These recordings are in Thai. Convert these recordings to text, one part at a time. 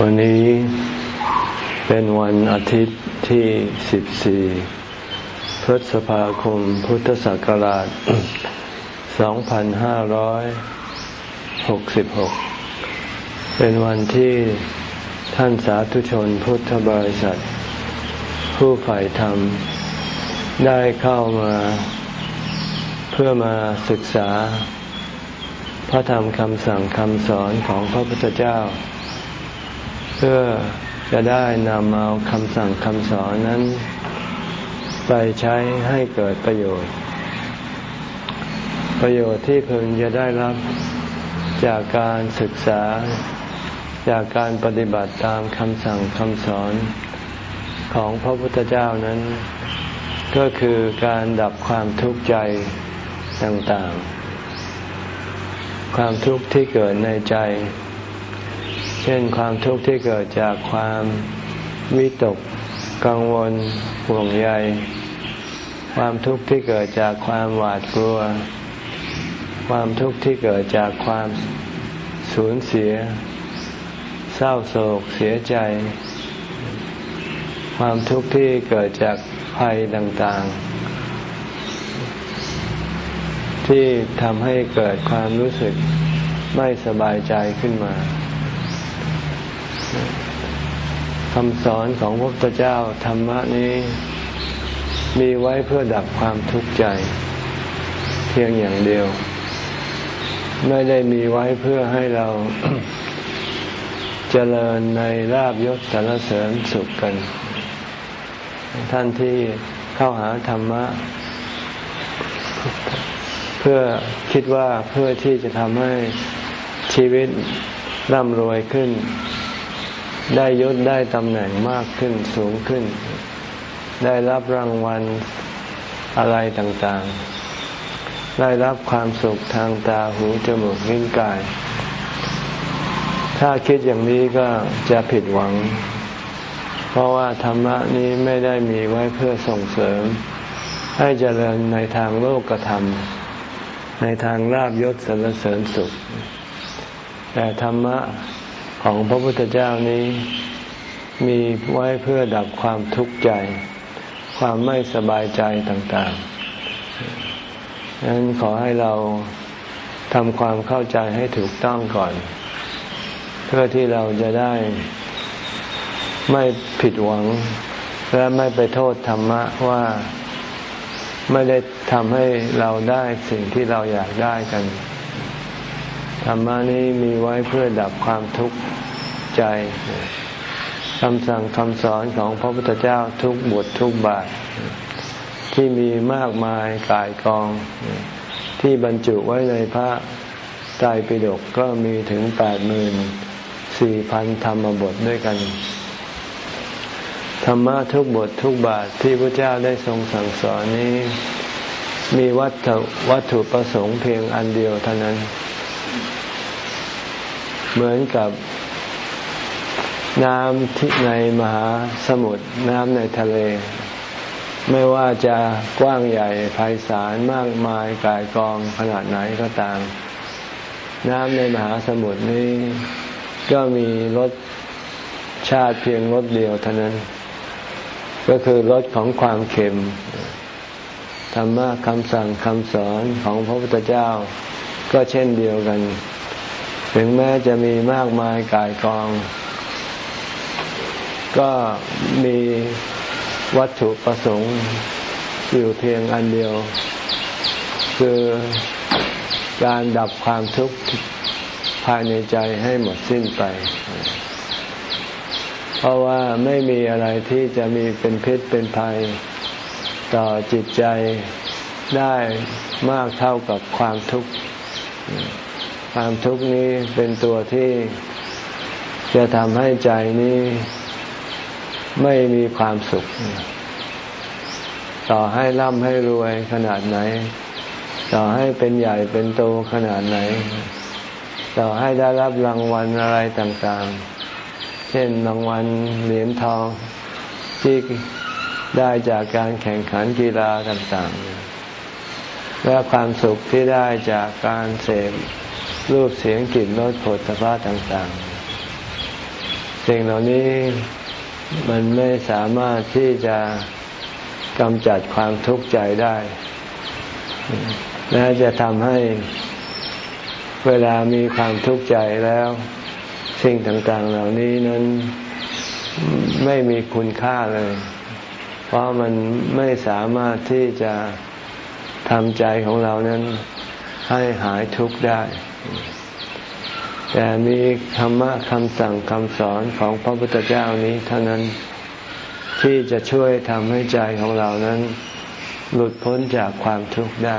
วันนี้เป็นวันอาทิตย์ที่ 14 พฤษภาคมพุทธศักราช 2566 เป็นวันที่ท่านสาธุชนพุทธบริษัท ผู้ฝ่ายธรรม ได้เข้ามา เพื่อมาศึกษา พระธรรมคำสั่งคำสอนของพระพุทธเจ้า เพื่อจะได้นำเอาคำสั่งคำสอนนั้น ไปใช้ให้เกิดประโยชน์ ประโยชน์ที่พึงจะได้รับจากการศึกษาจากการปฏิบัติตามคำสั่งคำสอนของพระพุทธเจ้านั้น ก็คือการดับความทุกข์ใจต่างๆ ความทุกข์ที่เกิดในใจ เช่นความทุกข์ที่เกิดจากความวิตกกังวลห่วงใย ความทุกข์ที่เกิดจากความหวาดกลัว ความทุกข์ที่เกิดจากความสูญเสีย เศร้าโศกเสียใจ ความทุกข์ที่เกิดจากภัยต่างๆ ที่ทำให้เกิดความรู้สึกไม่สบายใจขึ้นมาคำสอนของพระพุทธเจ้าธรรมะนี้ มีไว้เพื่อดับความทุกข์ใจ เพียงอย่างเดียว ไม่ได้มีไว้เพื่อให้เรา เจริญในลาบยศสารเสริญสุขกัน ท่านที่เข้าหาธรรมะ เพื่อคิดว่าเพื่อที่จะทำให้ชีวิตร่ำรวยขึ้น ได้ยศได้ตำแหน่งมากขึ้นสูงขึ้น ได้รับรางวัลอะไรต่างๆ ได้รับความสุขทางตาหูจมูกลิ้นกาย ถ้าคิดอย่างนี้ก็จะผิดหวัง เพราะว่าธรรมะนี้ไม่ได้มีไว้เพื่อส่งเสริม ให้เจริญในทางโลกธรรม ในทางราบยศสรรเสริญสุข แต่ธรรมะของพระพุทธเจ้านี้มีไว้เพื่อดับความทุกข์ใจ ความไม่สบายใจต่างๆดังนั้นขอให้เราทำความเข้าใจให้ถูกต้องก่อน เพื่อที่เราจะได้ไม่ผิดหวัง และไม่ไปโทษธรรมะว่า ไม่ได้ทำให้เราได้สิ่งที่เราอยากได้กัน ธรรมะนี้มีไว้เพื่อดับความทุกข์ใจคำสั่งคำสอนของพระพุทธเจ้าทุกบททุกบาท ที่มีมากมายกายกอง ที่บรรจุไว้ในพระไตรปิฎกก็มีถึงแปดหมื่นสี่พันธรรมบทด้วยกัน ธรรมะทุกบททุกบาทที่พระเจ้าได้ทรงสั่งสอนนี้ มีวัตถุวัตถุประสงค์เพียงอันเดียวเท่านั้น เหมือนกับน้ำที่ในมหาสมุทรน้ำในทะเล ไม่ว่าจะกว้างใหญ่ไพศาลมากมายกายกองขนาดไหนก็ตาม น้ำในมหาสมุทรนี้ก็มีรสชาติเพียงรสเดียวเท่านั้น ก็คือรสของความเค็ม ธรรมะคำสั่งคำสอนของพระพุทธเจ้า ก็เช่นเดียวกัน ถึงแม้จะมีมากมายกายกอง ก็มีวัตถุประสงค์อยู่เพียงอันเดียว คือการดับความทุกข์ภายในใจให้หมดสิ้นไป เพราะว่าไม่มีอะไรที่จะมีเป็นพิษเป็นภัย ต่อจิตใจได้มากเท่ากับความทุกข์ ความทุกข์นี้เป็นตัวที่จะทำให้ใจนี้ไม่มีความสุข ต่อให้ร่ำให้รวยขนาดไหน ต่อให้เป็นใหญ่เป็นโตขนาดไหน ต่อให้ได้รับรางวัลอะไรต่างๆ เช่นรางวัลเหรียญทองที่ได้จากการแข่งขันกีฬาต่างๆ และความสุขที่ได้จากการเสพรูปเสียงกลิ่นรสผลสะพาต่างๆ สิ่งเหล่านี้มันไม่สามารถที่จะกำจัดความทุกข์ใจได้ และจะทำให้เวลามีความทุกข์ใจแล้ว สิ่งต่างๆ เหล่านี้นั้นไม่มีคุณค่าเลย เพราะมันไม่สามารถที่จะทำใจของเรานั้นให้หายทุกข์ได้ แต่มีธรรมะคำสั่งคำสอนของพระพุทธเจ้านี้เท่านั้นที่จะช่วยทำให้ใจของเรานั้น หลุดพ้นจากความทุกข์ได้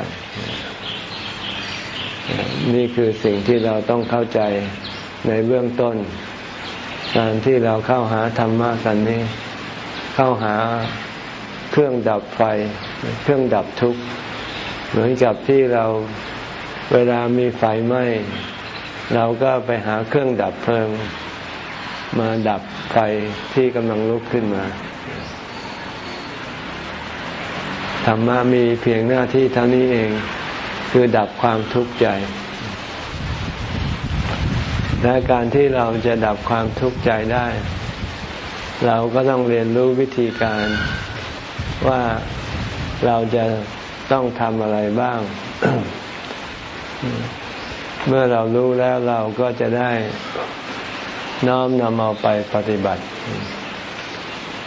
นี่คือสิ่งที่เราต้องเข้าใจ ในเบื้องต้น การที่เราเข้าหาธรรมะกันนี้ เข้าหาเครื่องดับไฟ เครื่องดับทุกข์เหมือนกับที่เราเวลามีไฟไหม้เราก็ไปหาเครื่องดับเพลิง มาดับไฟที่กำลังลุกขึ้นมาธรรมะมีเพียงหน้าที่เท่านี้เอง คือดับความทุกข์ใจ และการที่เราจะดับความทุกข์ใจได้ เราก็ต้องเรียนรู้วิธีการว่าเราจะต้องทำอะไรบ้าง เมื่อเรารู้แล้วเราก็จะได้น้อมนำเอาไปปฏิบัติ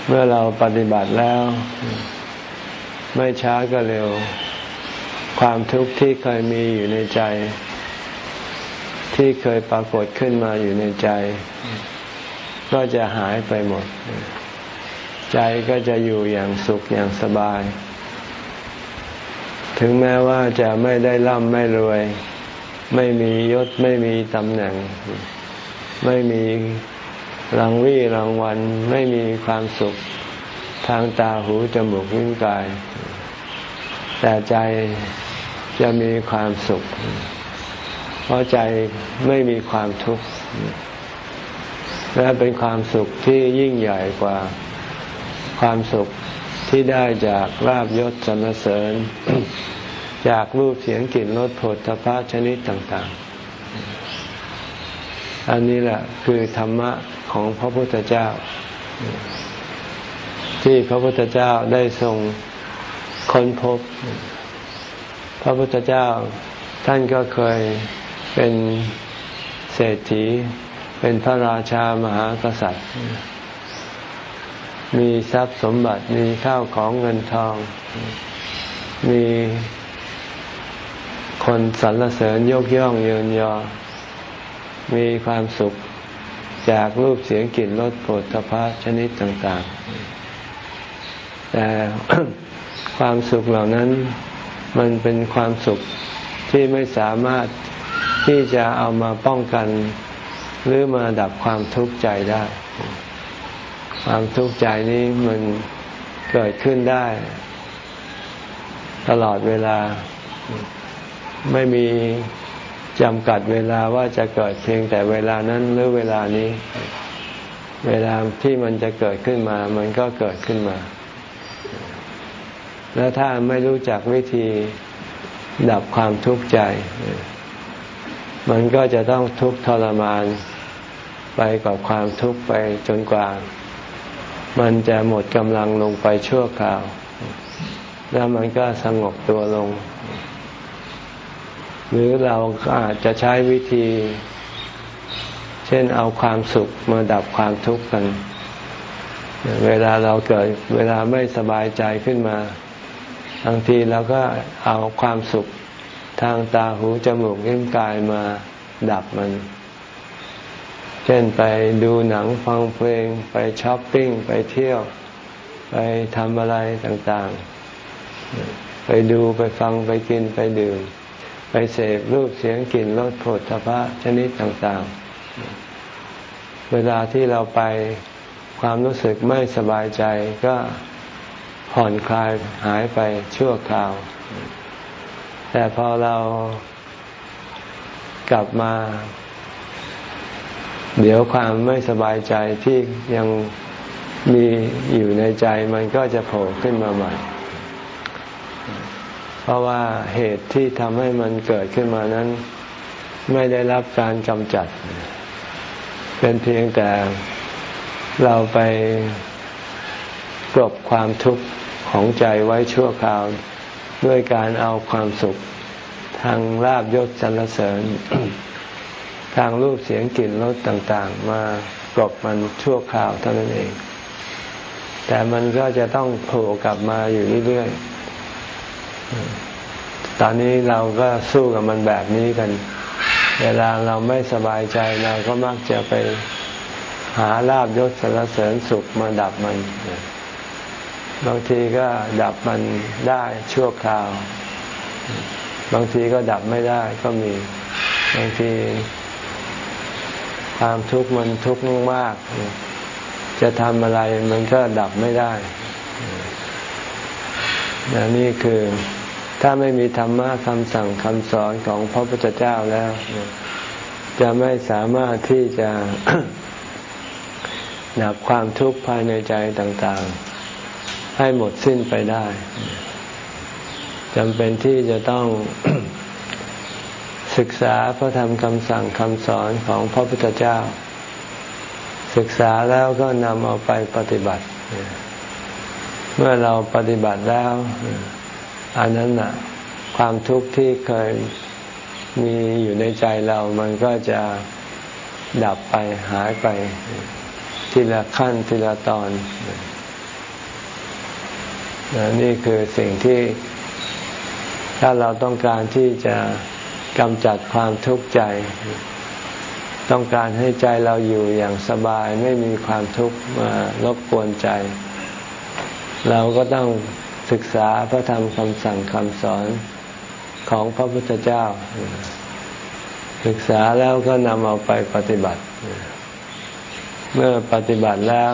เมื่อเราปฏิบัติแล้ว ไม่ช้าก็เร็ว ความทุกข์ที่เคยมีอยู่ในใจ ที่เคยปรากฏขึ้นมาอยู่ในใจ ก็จะหายไปหมด ใจก็จะอยู่อย่างสุขอย่างสบาย ถึงแม้ว่าจะไม่ได้ร่ำไม่รวย ไม่มียศไม่มีตำแหน่ง ไม่มีรางวี่รางวัลไม่มีความสุขทางตาหูจมูกลิ้นกาย แต่ใจจะมีความสุข ราะใจไม่มีความทุกข์และเป็นความสุขที่ยิ่งใหญ่กว่าความสุขที่ได้จากลาบยศสรรเสริญ จากรูปเสียงกลิ่นรสผลพะชนิดต่าง ๆ อันนี้แหละคือธรรมะของพระพุทธเจ้า ที่พระพุทธเจ้าได้ทรงค้นพบ พระพุทธเจ้าท่านก็เคย เป็นเศรษฐี เป็นพระราชามหากษัตริย์ มีทรัพย์สมบัติมีข้าวของเงินทอง มีคนสรรเสริญยกย่องเยินยอ มีความสุขจากรูปเสียงกลิ่นรสโผฏฐพะชนิดต่าง ๆ แต่ความสุขเหล่านั้นมันเป็นความสุขที่ไม่สามารถ ที่จะเอามาป้องกันหรือมาดับความทุกข์ใจได้ ความทุกข์ใจนี้มันเกิดขึ้นได้ ตลอดเวลาไม่มีจำกัดเวลาว่าจะเกิดเพียงแต่เวลานั้นหรือเวลานี้ เวลาที่มันจะเกิดขึ้นมา มันก็เกิดขึ้นมา แล้วถ้าไม่รู้จักวิธีดับความทุกข์ใจ มันก็จะต้องทุกข์ทรมานไปกับความทุกข์ไปจนกว่า มันจะหมดกำลังลงไปชั่วคราว แล้วมันก็สงบตัวลง หรือเราอาจจะใช้วิธี เช่นเอาความสุขมาดับความทุกข์กัน เวลาเราเกิดเวลาไม่สบายใจขึ้นมาบางทีเราก็เอาความสุข ทางตาหูจมูกลิ้นกายมาดับมัน เช่นไปดูหนังฟังเพลง ไปช้อปปิ้ง ไปเที่ยว ไปทำอะไรต่างๆ ไปดูไปฟังไปกินไปดื่ม ไปเสพรูปเสียงกลิ่นรสผลพระชนิดต่างๆ เวลาที่เราไปความรู้สึกไม่สบายใจก็ผ่อนคลายหายไปชั่วคราว แต่พอเรากลับมา เดี๋ยวความไม่สบายใจที่ยังมีอยู่ในใจมันก็จะโผล่ขึ้นมาใหม่ เพราะว่าเหตุที่ทำให้มันเกิดขึ้นมานั้น ไม่ได้รับการกำจัด เป็นเพียงแต่เราไปกลบความทุกข์ของใจไว้ชั่วคราว ด้วยการเอาความสุขทางลาบยศสรรเสริญ ทางรูปเสียงกลิ่นรสต่าง ๆ มากลบมันชั่วคราวเท่านั้นเอง แต่มันก็จะต้องโผล่กลับมาอยู่เรื่อยๆ ตอนนี้เราก็สู้กับมันแบบนี้กัน เวลาเราไม่สบายใจเราก็มักจะไปหาลาบยศสรรเสริญสุขมาดับมัน บางทีก็ดับมันได้ชั่วคราว บางทีก็ดับไม่ได้ก็มี บางทีความทุกข์มันทุกข์มาก จะทำอะไรมันก็ดับไม่ได้นนี่คือถ้าไม่มีธรรมะคำสั่งคำสอนของพระพุทธเจ้าแล้ว จะไม่สามารถที่จะดับความทุกข์ภายในใจต่าง ๆ ให้หมดสิ้นไปได้จำเป็นที่จะต้องศึกษาพระธรรมคำสั่งคำสอนของพระพุทธเจ้า ศึกษาแล้วก็นำเอาไปปฏิบัติ เมื่อเราปฏิบัติแล้ว อันนั้นน่ะความทุกข์ที่เคยมีอยู่ในใจเรา มันก็จะดับไปหายไป ทีละขั้นทีละตอน นี่คือสิ่งที่ถ้าเราต้องการที่จะกำจัดความทุกข์ใจ ต้องการให้ใจเราอยู่อย่างสบายไม่มีความทุกข์มารบกวนใจ เราก็ต้องศึกษาพระธรรมคำสั่งคำสอนของพระพุทธเจ้า ศึกษาแล้วก็นำเอาไปปฏิบัติ เมื่อปฏิบัติแล้ว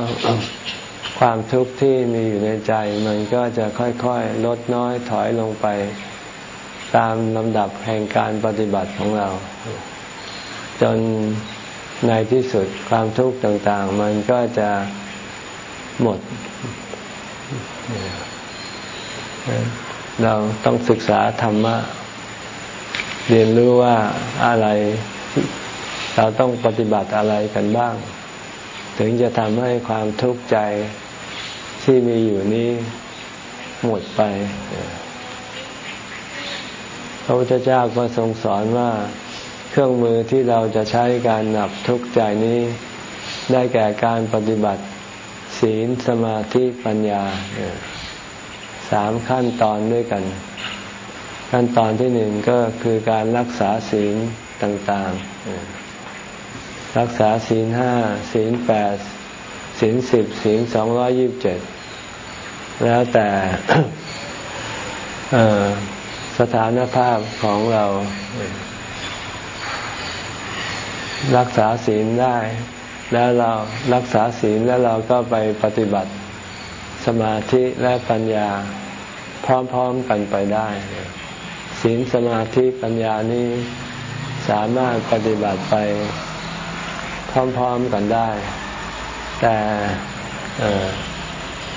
ความทุกข์ที่มีอยู่ในใจ มันก็จะค่อยๆ ลดน้อยถอยลงไป ตามลำดับแห่งการปฏิบัติของเรา จนในที่สุดความทุกข์ต่าง ๆ มันก็จะหมด เราต้องศึกษาธรรมะ เรียนรู้ว่าอะไร เราต้องปฏิบัติอะไรกันบ้าง ถึงจะทำให้ความทุกข์ใจ ที่มีอยู่นี้หมดไป พระพุทธเจ้าก็ทรงสอนว่าเครื่องมือที่เราจะใช้การหนับทุกข์ใจนี้ ได้แก่การปฏิบัติ ศีลสมาธิปัญญาสามขั้นตอนด้วยกัน ขั้นตอนที่หนึ่งก็คือการรักษาศีลต่างๆ รักษาศีลห้าศีลแปดศีลสิบศีลสองร้อยิบเจ็ด แล้วแต่สถานภาพของเรา รักษาศีลได้ แล้วเรารักษาศีลแล้วเราก็ไปปฏิบัติสมาธิและปัญญาพร้อมๆกันไปได้ ศีลสมาธิปัญญานี้สามารถปฏิบัติไปพร้อมๆกันได้ แต่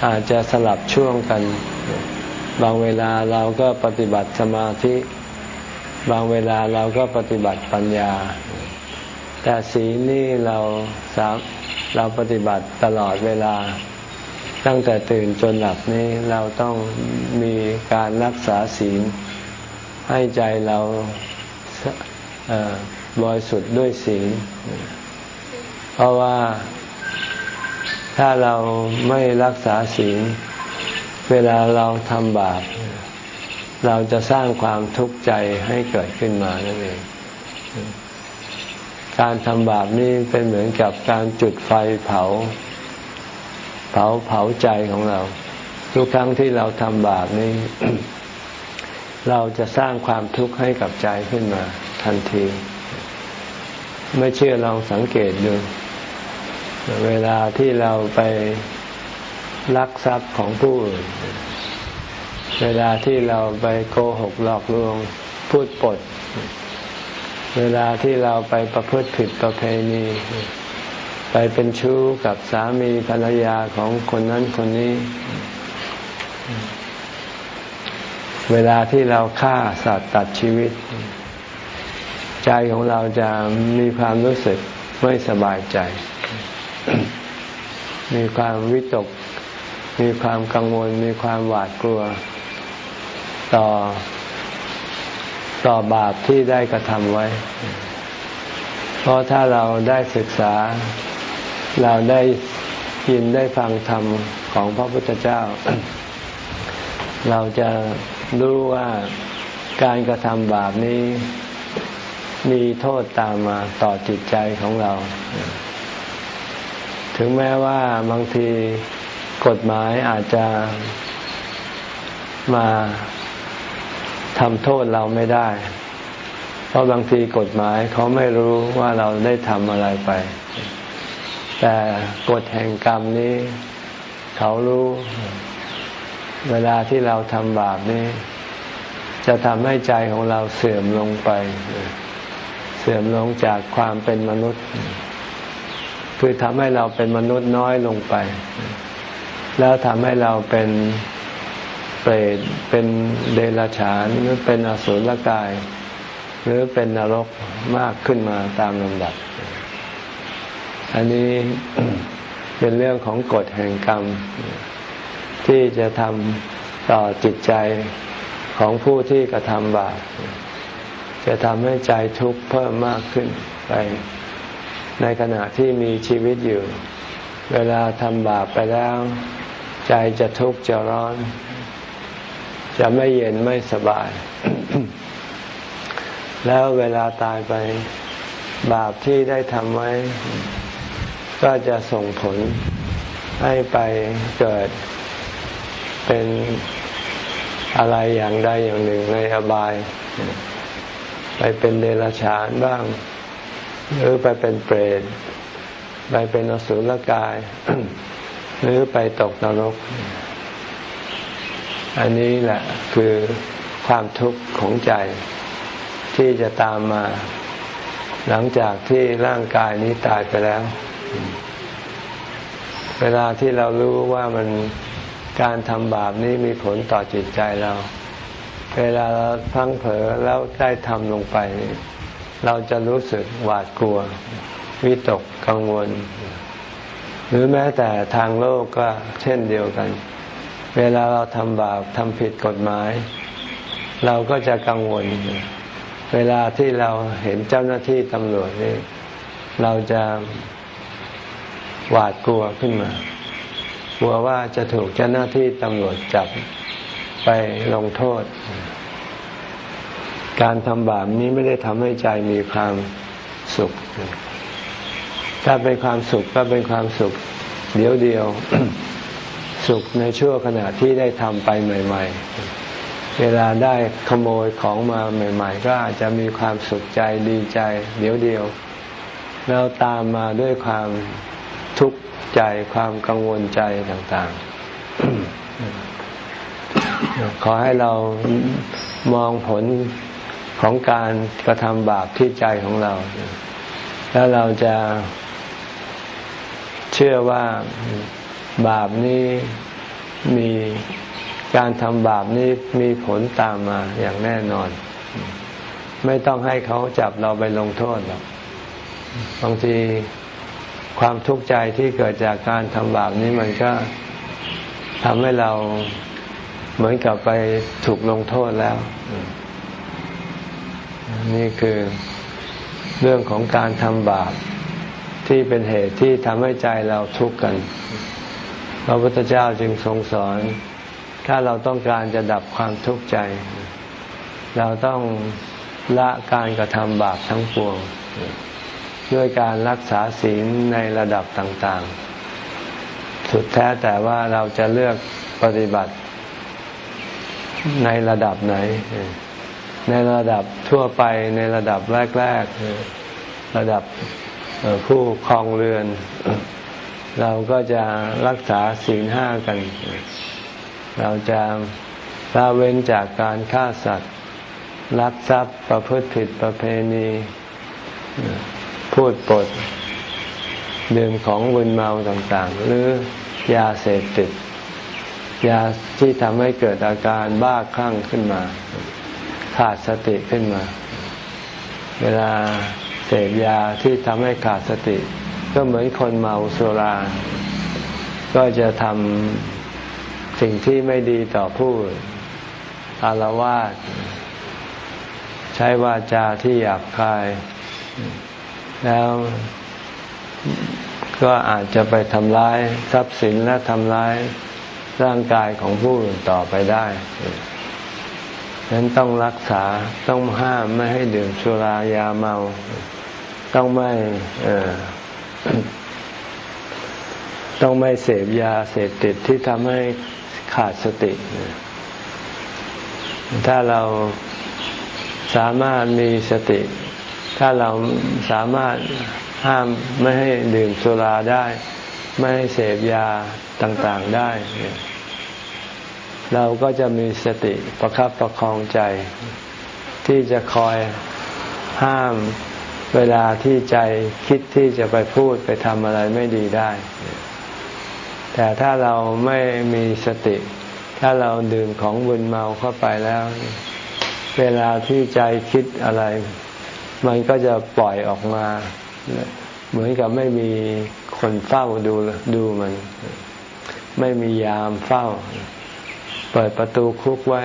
อาจจะสลับช่วงกัน บางเวลาเราก็ปฏิบัติสมาธิ บางเวลาเราก็ปฏิบัติปัญญา แต่ศีลนี่เราสามเราปฏิบัติตลอดเวลา ตั้งแต่ตื่นจนหลับนี่เราต้องมีการรักษาศีล ให้ใจเราบริสุทธิ์ด้วยศีล เพราะว่า ถ้าเราไม่รักษาศีล เวลาเราทำบาป เราจะสร้างความทุกข์ใจให้เกิดขึ้นมานั่นเอง การทำบาปนี่เป็นเหมือนกับการจุดไฟเผา เผาเผาใจของเรา ทุกครั้งที่เราทำบาปนี่เราจะสร้างความทุกข์ให้กับใจขึ้นมา ทันที ไม่เชื่อลองสังเกตดู เวลาที่เราไปลักทรัพย์ของผู้อื่น เวลาที่เราไปโกหกหลอกลวงพูดปด เวลาที่เราไปประพฤติผิดประเพณี ไปเป็นชู้กับสามีภรรยาของคนนั้นคนนี้ เวลาที่เราฆ่าสัตว์ตัดชีวิต ใจของเราจะมีความรู้สึกไม่สบายใจ มีความวิตก มีความกังวล มีความหวาดกลัว ต่อต่อบาปที่ได้กระทำไว้ เพราะถ้าเราได้ศึกษา เราได้ยินได้ฟังธรรมของพระพุทธเจ้า เราจะรู้ว่าการกระทำบาปนี้มีโทษตามมาต่อจิตใจของเรา ถึงแม้ว่าบางทีกฎหมายอาจจะมาทำโทษเราไม่ได้ เพราะบางทีกฎหมายเขาไม่รู้ว่าเราได้ทำอะไรไป แต่กฎแห่งกรรมนี้ เขารู้ เวลาที่เราทำบาปนี้ จะทำให้ใจของเราเสื่อมลงไป เสื่อมลงจากความเป็นมนุษย์ คือทำให้เราเป็นมนุษย์น้อยลงไป แล้วทำให้เราเป็นเปรตเป็นเดรัจฉานหรือเป็นอสุรกาย หรือเป็นนรกมากขึ้นมาตามลำดับ อันนี้เป็นเรื่องของกฎแห่งกรรม ที่จะทำต่อจิตใจของผู้ที่กระทำบาปจะทำให้ใจทุกข์เพิ่มมากขึ้นไป ในขณะที่มีชีวิตอยู่ เวลาทำบาปไปแล้ว ใจจะทุกข์จะร้อน จะไม่เย็นไม่สบาย แล้วเวลาตายไปบาปที่ได้ทำไว้ ก็จะส่งผลให้ไปเกิดเป็นอะไรอย่างใดอย่างหนึ่งในอบาย ไปเป็นเดรัจฉานบ้าง หรือไปเป็นเปรตไปเป็นอสุรกาย หรือไปตกนรก อันนี้แหละคือความทุกข์ของใจที่จะตามมา หลังจากที่ร่างกายนี้ตายไปแล้ว เวลาที่เรารู้ว่ามันการทำบาปนี้มีผลต่อจิตใจเรา เวลาเราพังเผลอแล้วได้ทำลงไป เราจะรู้สึกหวาดกลัว วิตกกังวล หรือแม้แต่ทางโลกก็เช่นเดียวกัน เวลาเราทำบาปทำผิดกฎหมาย เราก็จะกังวล เวลาที่เราเห็นเจ้าหน้าที่ตำรวจนี่เราจะหวาดกลัวขึ้นมา กลัวว่าจะถูกเจ้าหน้าที่ตำรวจจับไปลงโทษ การทำบาปนี้ไม่ได้ทำให้ใจมีความสุข ถ้าเป็นความสุขก็เป็นความสุข เดียวเดียว สุขในชั่วขณะที่ได้ทำไปใหม่ ๆ เวลาได้ขโมยของมาใหม่ ๆ ก็อาจจะมีความสุขใจดีใจ เดียวเดียว แล้วตามมาด้วยความทุกข์ใจความกังวลใจต่างๆ ขอให้เรามองผล ของการกระทำบาปที่ใจของเรา แล้วเราจะเชื่อว่าบาปนี้มีการทำบาปนี้มีผลตามมาอย่างแน่นอน ไม่ต้องให้เขาจับเราไปลงโทษหรอกบางทีความทุกข์ใจที่เกิดจากการทำบาปนี้มันก็ทำให้เราเหมือนกับไปถูกลงโทษแล้ว นี่คือเรื่องของการทำบาปที่เป็นเหตุที่ทำให้ใจเราทุกข์กันพระพุทธเจ้าจึงทรงสอน ถ้าเราต้องการจะดับความทุกข์ใจ เราต้องละการกระทำบาปทั้งปวง ด้วยการรักษาศีลในระดับต่างๆ สุดแท้แต่ว่าเราจะเลือกปฏิบัติในระดับไหน ในระดับทั่วไปในระดับแรก ๆ ระดับผู้ครองเรือน เราก็จะรักษาศีลห้ากัน เราจะละเว้นจากการฆ่าสัตว์ลักทรัพย์ประพฤติผิดประเพณี พูดปด ดื่มของบุญเมาต่างๆ หรือยาเสพติด ยาที่ทำให้เกิดอาการบ้าคลั่งขึ้นมา ขาดสติขึ้นมา เวลาเสพยาที่ทำให้ขาดสติ ก็เหมือนคนเมาสุรา ก็จะทำสิ่งที่ไม่ดีต่อผู้อารวาสใช้วาจาที่หยาบคาย แล้วก็อาจจะไปทำร้ายทรัพย์สินและทำร้ายร่างกายของผู้อื่นต่อไปได้ นั้นต้องรักษาต้องห้ามไม่ให้ดื่มสุรายาเมา ต้องไม่ต้องไม่เสพยาเสพติดที่ทำให้ขาดสติ ถ้าเราสามารถมีสติ ถ้าเราสามารถห้ามไม่ให้ดื่มสุราได้ ไม่ให้เสพยาต่างๆได้ เราก็จะมีสติประครับประคองใจ ที่จะคอยห้ามเวลาที่ใจคิดที่จะไปพูดไปทำอะไรไม่ดีได้ แต่ถ้าเราไม่มีสติ ถ้าเราดื่มของบุญเมาเข้าไปแล้ว เวลาที่ใจคิดอะไร มันก็จะปล่อยออกมา เหมือนกับไม่มีคนเฝ้าดูดูมัน ไม่มียามเฝ้า เปิดประตูคุกไว้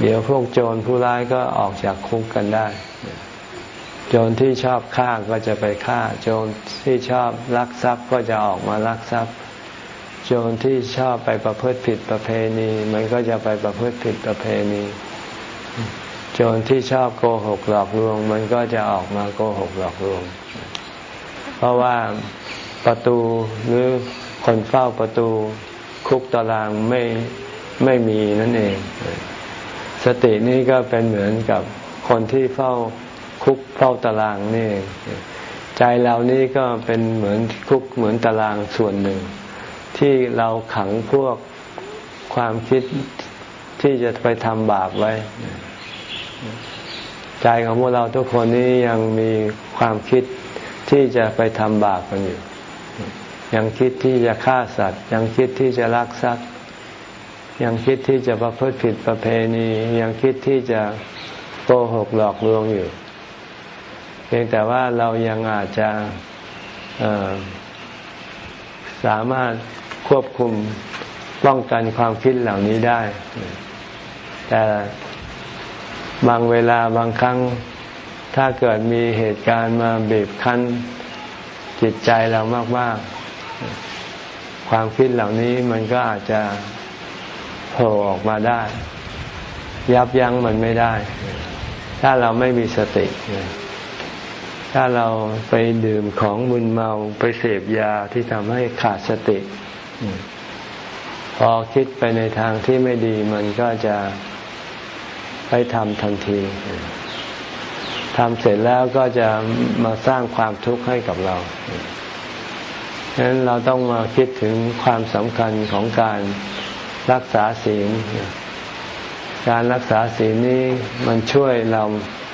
เดี๋ยวพวกโจรผู้ร้ายก็ออกจากคุกกันได้ โจรที่ชอบฆ่าก็จะไปฆ่า โจรที่ชอบลักทรัพย์ก็จะออกมาลักทรัพย์ โจรที่ชอบไปประพฤติผิดประเพณี มันก็จะไปประพฤติผิดประเพณี โจรที่ชอบโกหกหลอกลวง มันก็จะออกมาโกหกหลอกลวง เพราะว่าประตูหรือคนเฝ้าประตูคุกตารางไม่ ไม่มีนั่นเอง สตินี้ก็เป็นเหมือนกับคนที่เฝ้าคุกเฝ้าตารางนี่ใจเรานี่ก็เป็นเหมือนคุกเหมือนตารางส่วนหนึ่ง ที่เราขังพวกความคิดที่จะไปทำบาปไว้ ใจของพวกเราทุกคนนี้ยังมีความคิดที่จะไปทำบาปกันอยู่ ยังคิดที่จะฆ่าสัตว์ ยังคิดที่จะลักทรัพย์ ยังคิดที่จะประพฤติผิดประเพณี ยังคิดที่จะโกหกหลอกลวงอยู่ เพียงแต่ว่าเรายังอาจจะสามารถควบคุมป้องกันความคิดเหล่านี้ได้ แต่บางเวลาบางครั้ง ถ้าเกิดมีเหตุการณ์มาบีบคั้นจิตใจเรามาก ๆ ความคิดเหล่านี้มันก็อาจจะ โผล่ออกมาได้ ยับยั้งมันไม่ได้ ถ้าเราไม่มีสติ ถ้าเราไปดื่มของมึนเมาไปเสพยาที่ทำให้ขาดสติ พอคิดไปในทางที่ไม่ดีมันก็จะไปทำทันทีทำเสร็จแล้วก็จะมาสร้างความทุกข์ให้กับเราฉะนั้นเราต้องมาคิดถึงความสำคัญของการ รักษาศีล การรักษาศีลนี้มันช่วยเรา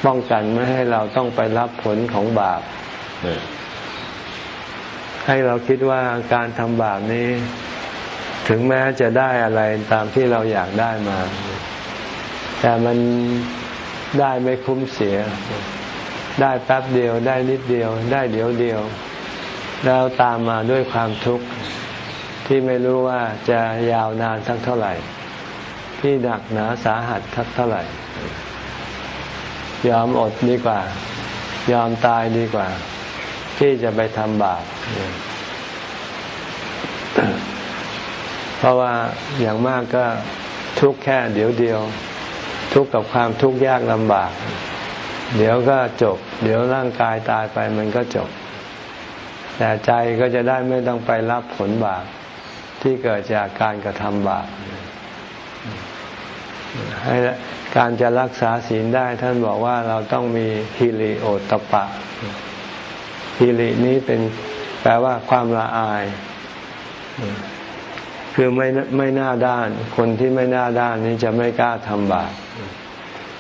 ป้องกันไม่ให้เราต้องไปรับผลของบาป ให้เราคิดว่าการทำบาปนี้ ถึงแม้จะได้อะไรตามที่เราอยากได้มา แต่มันได้ไม่คุ้มเสีย ได้แป๊บเดียวได้นิดเดียว ได้เดียวเดียว แล้วตามมาด้วยความทุกข์ ที่ไม่รู้ว่าจะยาวนานสักเท่าไหร่ ที่หนักหนาสาหัสสักเท่าไหร่ ยอมอดดีกว่า ยอมตายดีกว่า ที่จะไปทำบาปเพราะว่าอย่างมากก็ทุกข์แค่เดี๋ยวเดียว ทุกข์กับความทุกข์ยากลำบาก เดี๋ยวก็จบ เดี๋ยวร่างกายตายไปมันก็จบ แต่ใจก็จะได้ไม่ต้องไปรับผลบาป ที่เกิดจากการกระทำบาปให้การจะรักษาศีลได้ท่านบอกว่าเราต้องมีฮิริโอตปะฮิรินี้เป็นแปลว่าความละอาย คือไม่ไม่น้าด้าน คนที่ไม่น้าด้านนี้จะไม่กล้าทำบาป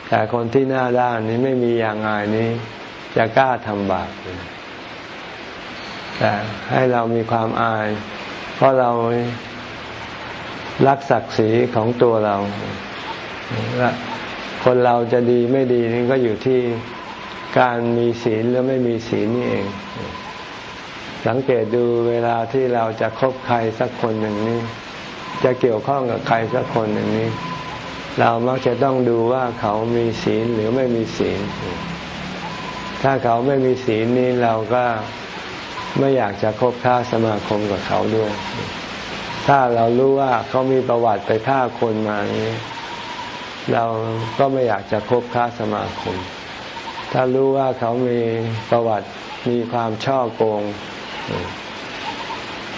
แต่คนที่หน้าด้านนี้ไม่มีอย่างอายนี้ จะกล้าทำบาปแต่ให้เรามีความอาย เพราะเรารักศักดิ์ศรีของตัวเรา คนเราจะดีไม่ดีนี่ก็อยู่ที่การมีศีลหรือไม่มีศีลนี่เอง สังเกตดูเวลาที่เราจะคบใครสักคนหนึ่งนี้ จะเกี่ยวข้องกับใครสักคนหนึ่งนี้ เรามักจะต้องดูว่าเขามีศีลหรือไม่มีศีล ถ้าเขาไม่มีศีลนี้เราก็ ไม่อยากจะคบค้าสมาคมกับเขาด้วย ถ้าเรารู้ว่าเขามีประวัติไปฆ่าคนมานี้ เราก็ไม่อยากจะคบค้าสมาคม ถ้ารู้ว่าเขามีประวัติมีความช่อโกง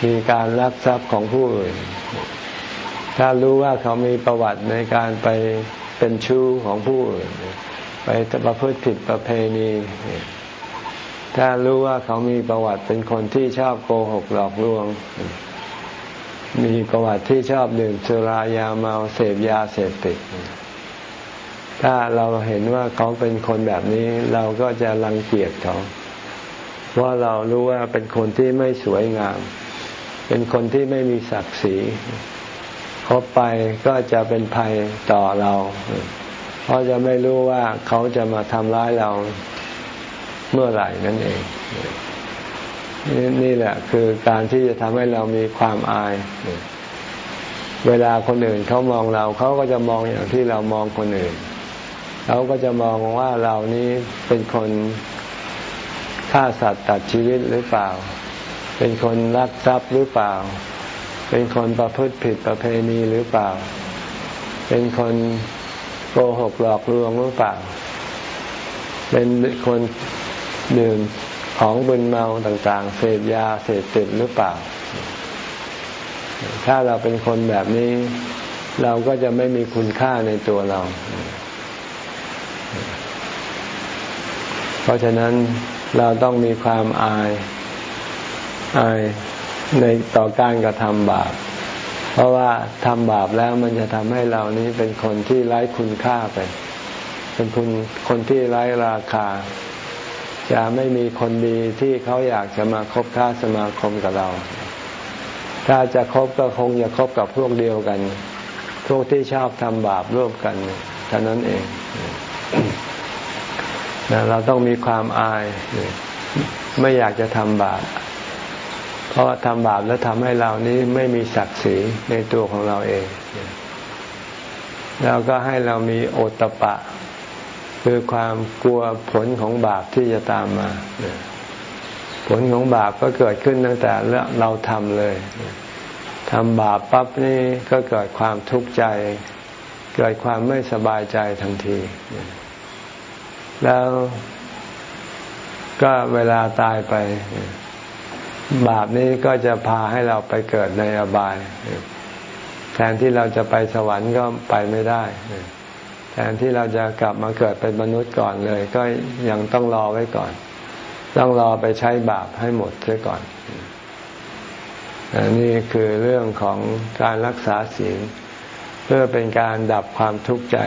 มีการลักทรัพย์ของผู้อื่น ถ้ารู้ว่าเขามีประวัติในการไปเป็นชู้ของผู้อื่น ไปประพฤติผิดประเพณี ถ้ารู้ว่าเขามีประวัติเป็นคนที่ชอบโกหกหลอกลวง มีประวัติที่ชอบดื่มสุรายาเมาเสพยาเสพติด ถ้าเราเห็นว่าเขาเป็นคนแบบนี้ เราก็จะรังเกียจเขา เพราะเรารู้ว่าเป็นคนที่ไม่สวยงาม เป็นคนที่ไม่มีศักดิ์ศรีคบไปก็จะเป็นภัยต่อเรา เพราะจะไม่รู้ว่าเขาจะมาทำร้ายเรา เมื่อไหร่นั่นเอง นี่แหละคือการที่จะทำให้เรามีความอาย เวลาคนอื่นเขามองเราเขาก็จะมองอย่างที่เรามองคนอื่นเขาก็จะมองว่าเรานี้เป็นคนฆ่าสัตว์ตัดชีวิตหรือเปล่า เป็นคนรักทรัพย์หรือเปล่า เป็นคนประพฤติผิดประเพณีหรือเปล่า เป็นคนโกหกหลอกลวงหรือเปล่า เป็นคน ดื่มของบึนเมาต่างๆ เสพยาเสพติดหรือเปล่า ถ้าเราเป็นคนแบบนี้ เราก็จะไม่มีคุณค่าในตัวเรา เพราะฉะนั้นเราต้องมีความอายอายในต่อการกระทำบาป เพราะว่าทำบาปแล้วมันจะทำให้เรานี้เป็นคนที่ไร้คุณค่าไป เป็นคนคนที่ไร้ราคา จะไม่มีคนดีที่เขาอยากจะมาคบค้าสมาคมกับเรา ถ้าจะคบก็คงจะคบกับพวกเดียวกัน พวกที่ชอบทำบาปร่วมกันเท่านั้นเองเราต้องมีความอาย ไม่อยากจะทำบาป เพราะทำบาปแล้วทำให้เรานี้ไม่มีศักดิ์ศรีในตัวของเราเอง แล้วก็ให้เรามีโอตปะ คือความกลัวผลของบาปที่จะตามมา ผลของบาปก็เกิดขึ้นตั้งแต่เราทำเลยทำบาปปั๊บนี่ก็เกิดความทุกข์ใจ เกิดความไม่สบายใจทันที แล้วก็เวลาตายไป บาปนี้ก็จะพาให้เราไปเกิดในอบาย แทนที่เราจะไปสวรรค์ก็ไปไม่ได้ แทนที่เราจะกลับมาเกิดเป็นมนุษย์ก่อนเลย ก็ยังต้องรอไว้ก่อน ต้องรอไปใช้บาปให้หมดเสียก่อนอนนี้คือเรื่องของการรักษาศีลเพื่อเป็นการดับความทุกข์ใจ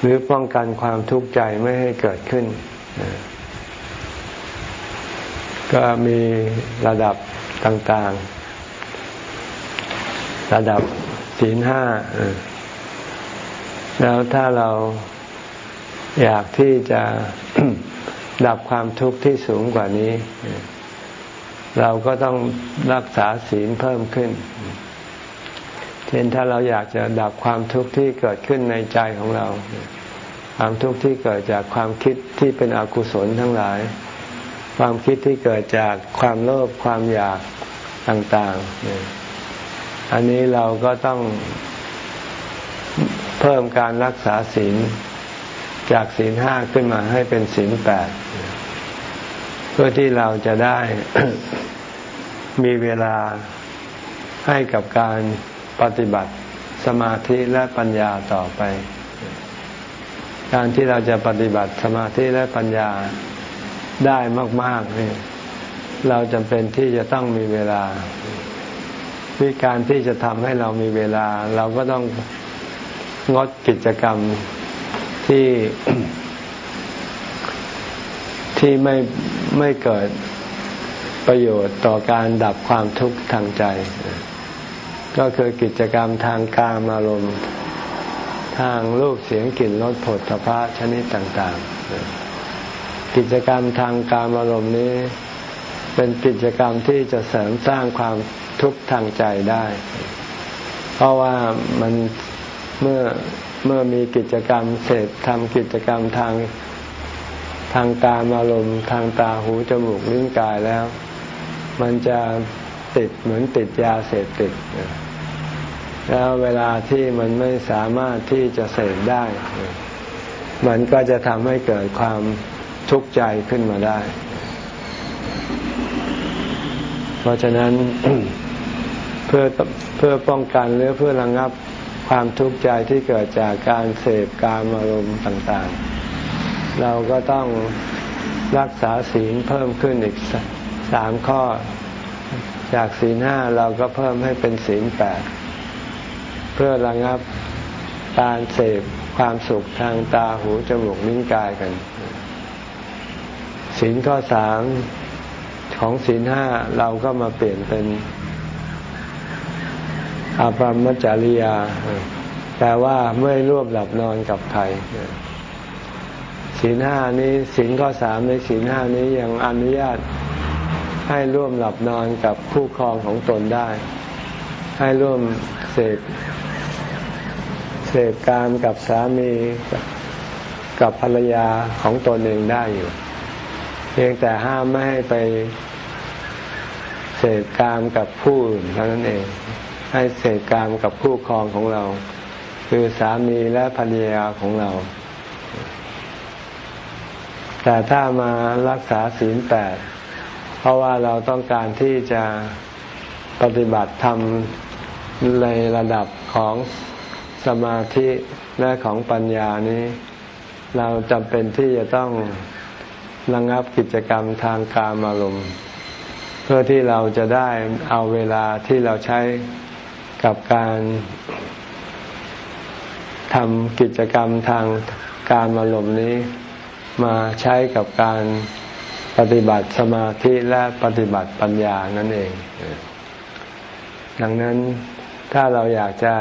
หรือป้องกันความทุกข์ใจไม่ให้เกิดขึ้น ก็มีระดับต่างๆ ระดับศีลห้า แล้วถ้าเราอยากที่จะดับความทุกข์ที่สูงกว่านี้ เราก็ต้องรักษาศีลเพิ่มขึ้น เช่นถ้าเราอยากจะดับความทุกข์ที่เกิดขึ้นในใจของเรา ความทุกข์ที่เกิดจากความคิดที่เป็นอกุศลทั้งหลาย ความคิดที่เกิดจากความโลภความอยากต่าง ๆ อันนี้เราก็ต้อง เพิ่มการรักษาศีลจากศีลห้าขึ้นมาให้เป็นศีลแปดเพื่อที่เราจะได้มีเวลาให้กับการปฏิบัติสมาธิและปัญญาต่อไป การที่เราจะปฏิบัติสมาธิและปัญญาได้มากๆนี่เราจำเป็นที่จะต้องมีเวลาวิการที่จะทำให้เรามีเวลา เราก็ต้อง งดกิจกรรมที่ที่ไม่ไม่เกิดประโยชน์ต่อการดับความทุกข์ทางใจ ก็คือกิจกรรมทางกามอารมณ์ทางรูปเสียงกลิ่นรสผลพภะชนิดต่าง ๆ กิจกรรมทางการอารมณ์นี้ เป็นกิจกรรมที่จะเสริมสร้างความทุกข์ทางใจได้ เพราะว่ามัน เมื่อเมื่อมีกิจกรรมเสร็จทำกิจกรรมทางทางการอารมณ์ทางตาหูจมูกลิ้นกายแล้ว มันจะติดเหมือนติดยาเสพติด แล้วเวลาที่มันไม่สามารถที่จะเสพได้ มันก็จะทำให้เกิดความทุกข์ใจขึ้นมาได้ เพราะฉะนั้นเพื่อเพื่อป้องกันหรือเพื่อระงับ ความทุกข์ใจที่เกิดจากการเสพการอารมณ์ต่างๆ เราก็ต้องรักษาศีลเพิ่มขึ้นอีกสามข้อ จากศีลห้าเราก็เพิ่มให้เป็นศีลแปดเพื่อระงับการเสพความสุขทางตาหูจมูกนิ้นกายกันศีลข้อสามของศีลห้าเราก็มาเปลี่ยนเป็น อาปรมจาริยา แปลว่าไม่ร่วมหลับนอนกับใครศีลห้านี้ศีลข้อสามในศีลห้านี้ยังอนุญาตให้ร่วมหลับนอนกับคู่ครองของตนได้ ให้ร่วมเสพเสพการกับสามีกับภรรยาของตนเองได้อยู่ เพียงแต่ห้ามไม่ให้ไปเสพกามกับผู้อื่นเท่านั้นเอง ให้เสพกามกับคู่ครองของเรา คือสามีและภรรยาของเรา แต่ถ้ามารักษาศีลแปดเพราะว่าเราต้องการที่จะปฏิบัติธรรมในระดับของสมาธิและของปัญญานี้ เราจำเป็นที่จะต้องระงับกิจกรรมทางการอารมณ์ เพื่อที่เราจะได้เอาเวลาที่เราใช้ กับการทำกิจกรรมทางการอารมณ์นี้ มาใช้กับการปฏิบัติสมาธิและปฏิบัติปัญญานั่นเอง ดังนั้นถ้าเราอยากจะ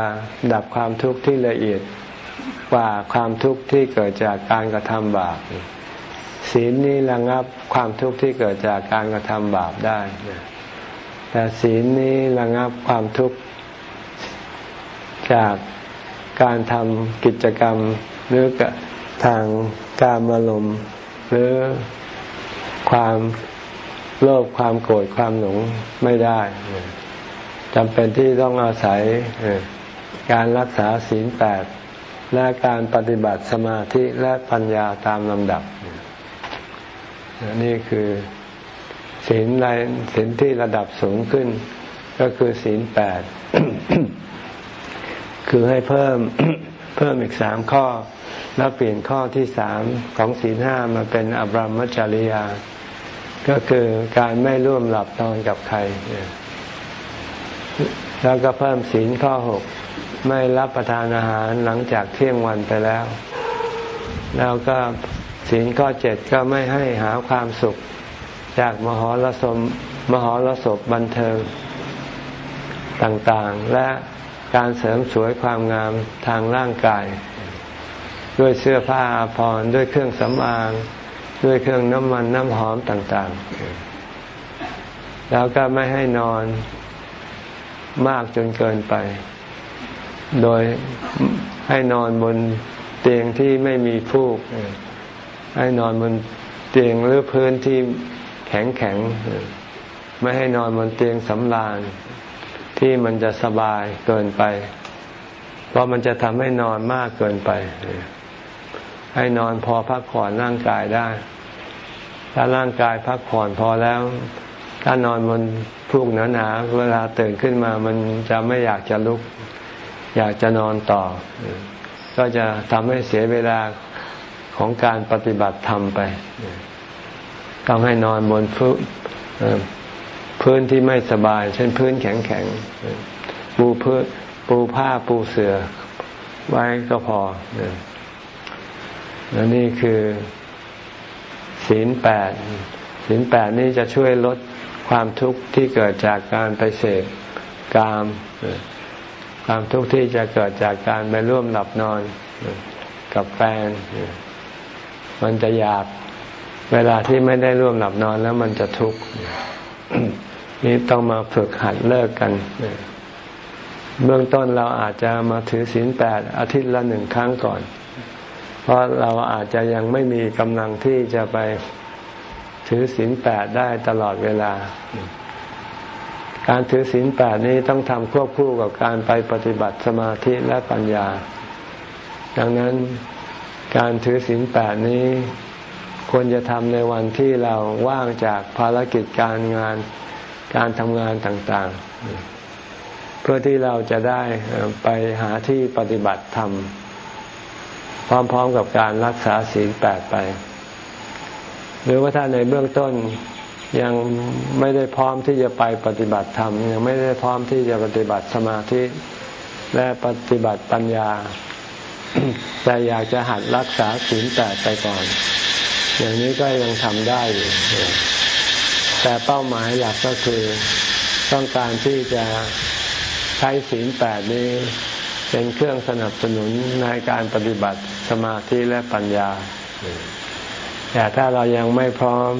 ดับความทุกข์ที่ละเอียดกว่าความทุกข์ที่เกิดจากการกระทำบาปศีลนี้ระงับความทุกข์ที่เกิดจากการกระทำบาปได้ แต่ศีลนี้ระงับความทุกข์ จากการทำกิจกรรมหรือทางการอารมณ์หรือความโลภความโกรธความหลงไม่ได้จำเป็นที่ต้องอาศัยการรักษาศีลแปดและการปฏิบัติสมาธิและปัญญาตามลำดับ นี่คือศีลในศีลที่ระดับสูงขึ้น ก็คือศีลแปด คือให้เพิ่มเพิ่มอีกสามข้อ แล้วเปลี่ยนข้อที่สามของศีลห้ามาเป็นอบรมจริยา ก็คือการไม่ร่วมหลับนอนกับใคร แล้วก็เพิ่มศีลข้อหกไม่รับประทานอาหารหลังจากเที่ยงวันไปแล้ว แล้วก็ศีลข้อเจ็ดก็ไม่ให้หาความสุข จากมหรสมมหรสพบันเทิงต่างๆ และ การเสริมสวยความงามทางร่างกาย ด้วยเสื้อผ้าอาภรณ์ด้วยเครื่องสำอาง ด้วยเครื่องน้ำมันน้ำหอมต่างๆ แล้วก็ไม่ให้นอนมากจนเกินไป โดยให้นอนบนเตียงที่ไม่มีฟูก ให้นอนบนเตียงหรือพื้นที่แข็งแข็ง ไม่ให้นอนบนเตียงสำราญ ที่มันจะสบายเกินไป เพราะมันจะทำให้นอนมากเกินไป ให้นอนพอพักผ่อนร่างกายได้ ถ้าร่างกายพักผ่อนพอแล้ว ถ้านอนบนพูกหนาๆเวลาตื่นขึ้นมามันจะไม่อยากจะลุก อยากจะนอนต่อ ก็จะทำให้เสียเวลาของการปฏิบัติธรรมไป ต้องให้นอนบนพื้น พื้นที่ไม่สบาย เช่นพื้นแข็งๆปูพื้นปูผ้าปูเสือไว้ก็พอแล้วนี่คือศีลแปดศีลแปดนี่จะช่วยลดความทุกข์ที่เกิดจากการไปเสพกามคความทุกข์ที่จะเกิดจากการไปร่วมหลับนอนกับแฟน มันจะอยากเวลาที่ไม่ได้ร่วมหลับนอนแล้วมันจะทุกข์ นี่ต้องมาฝึกหัดเลิกกัน เบื้องต้นเราอาจจะมาถือศีลแปดอาทิตย์ละหนึ่งครั้งก่อน เพราะเราอาจจะยังไม่มีกำลังที่จะไปถือศีลแปดได้ตลอดเวลา การถือศีลแปดนี้ต้องทำควบคู่กับการไปปฏิบัติสมาธิและปัญญา ดังนั้นการถือศีลแปดนี้ควรจะทำในวันที่เราว่างจากภารกิจการงาน การทำงานต่างๆ เพื่อที่เราจะได้ไปหาที่ปฏิบัติธรรม พร้อมๆกับการรักษาศีลแปดไป หรือว่าถ้าในเบื้องต้นยังไม่ได้พร้อมที่จะไปปฏิบัติธรรม ยังไม่ได้พร้อมที่จะปฏิบัติสมาธิและปฏิบัติปัญญา แต่อยากจะหัดรักษาศีลแปดไปก่อน อย่างนี้ก็ยังทำได้อยู่ แต่เป้าหมายหลักก็คือต้องการที่จะใช้ศีลแปดนี้เป็นเครื่องสนับสนุนในการปฏิบัติสมาธิและปัญญา แต่ถ้าเรายังไม่พร้อม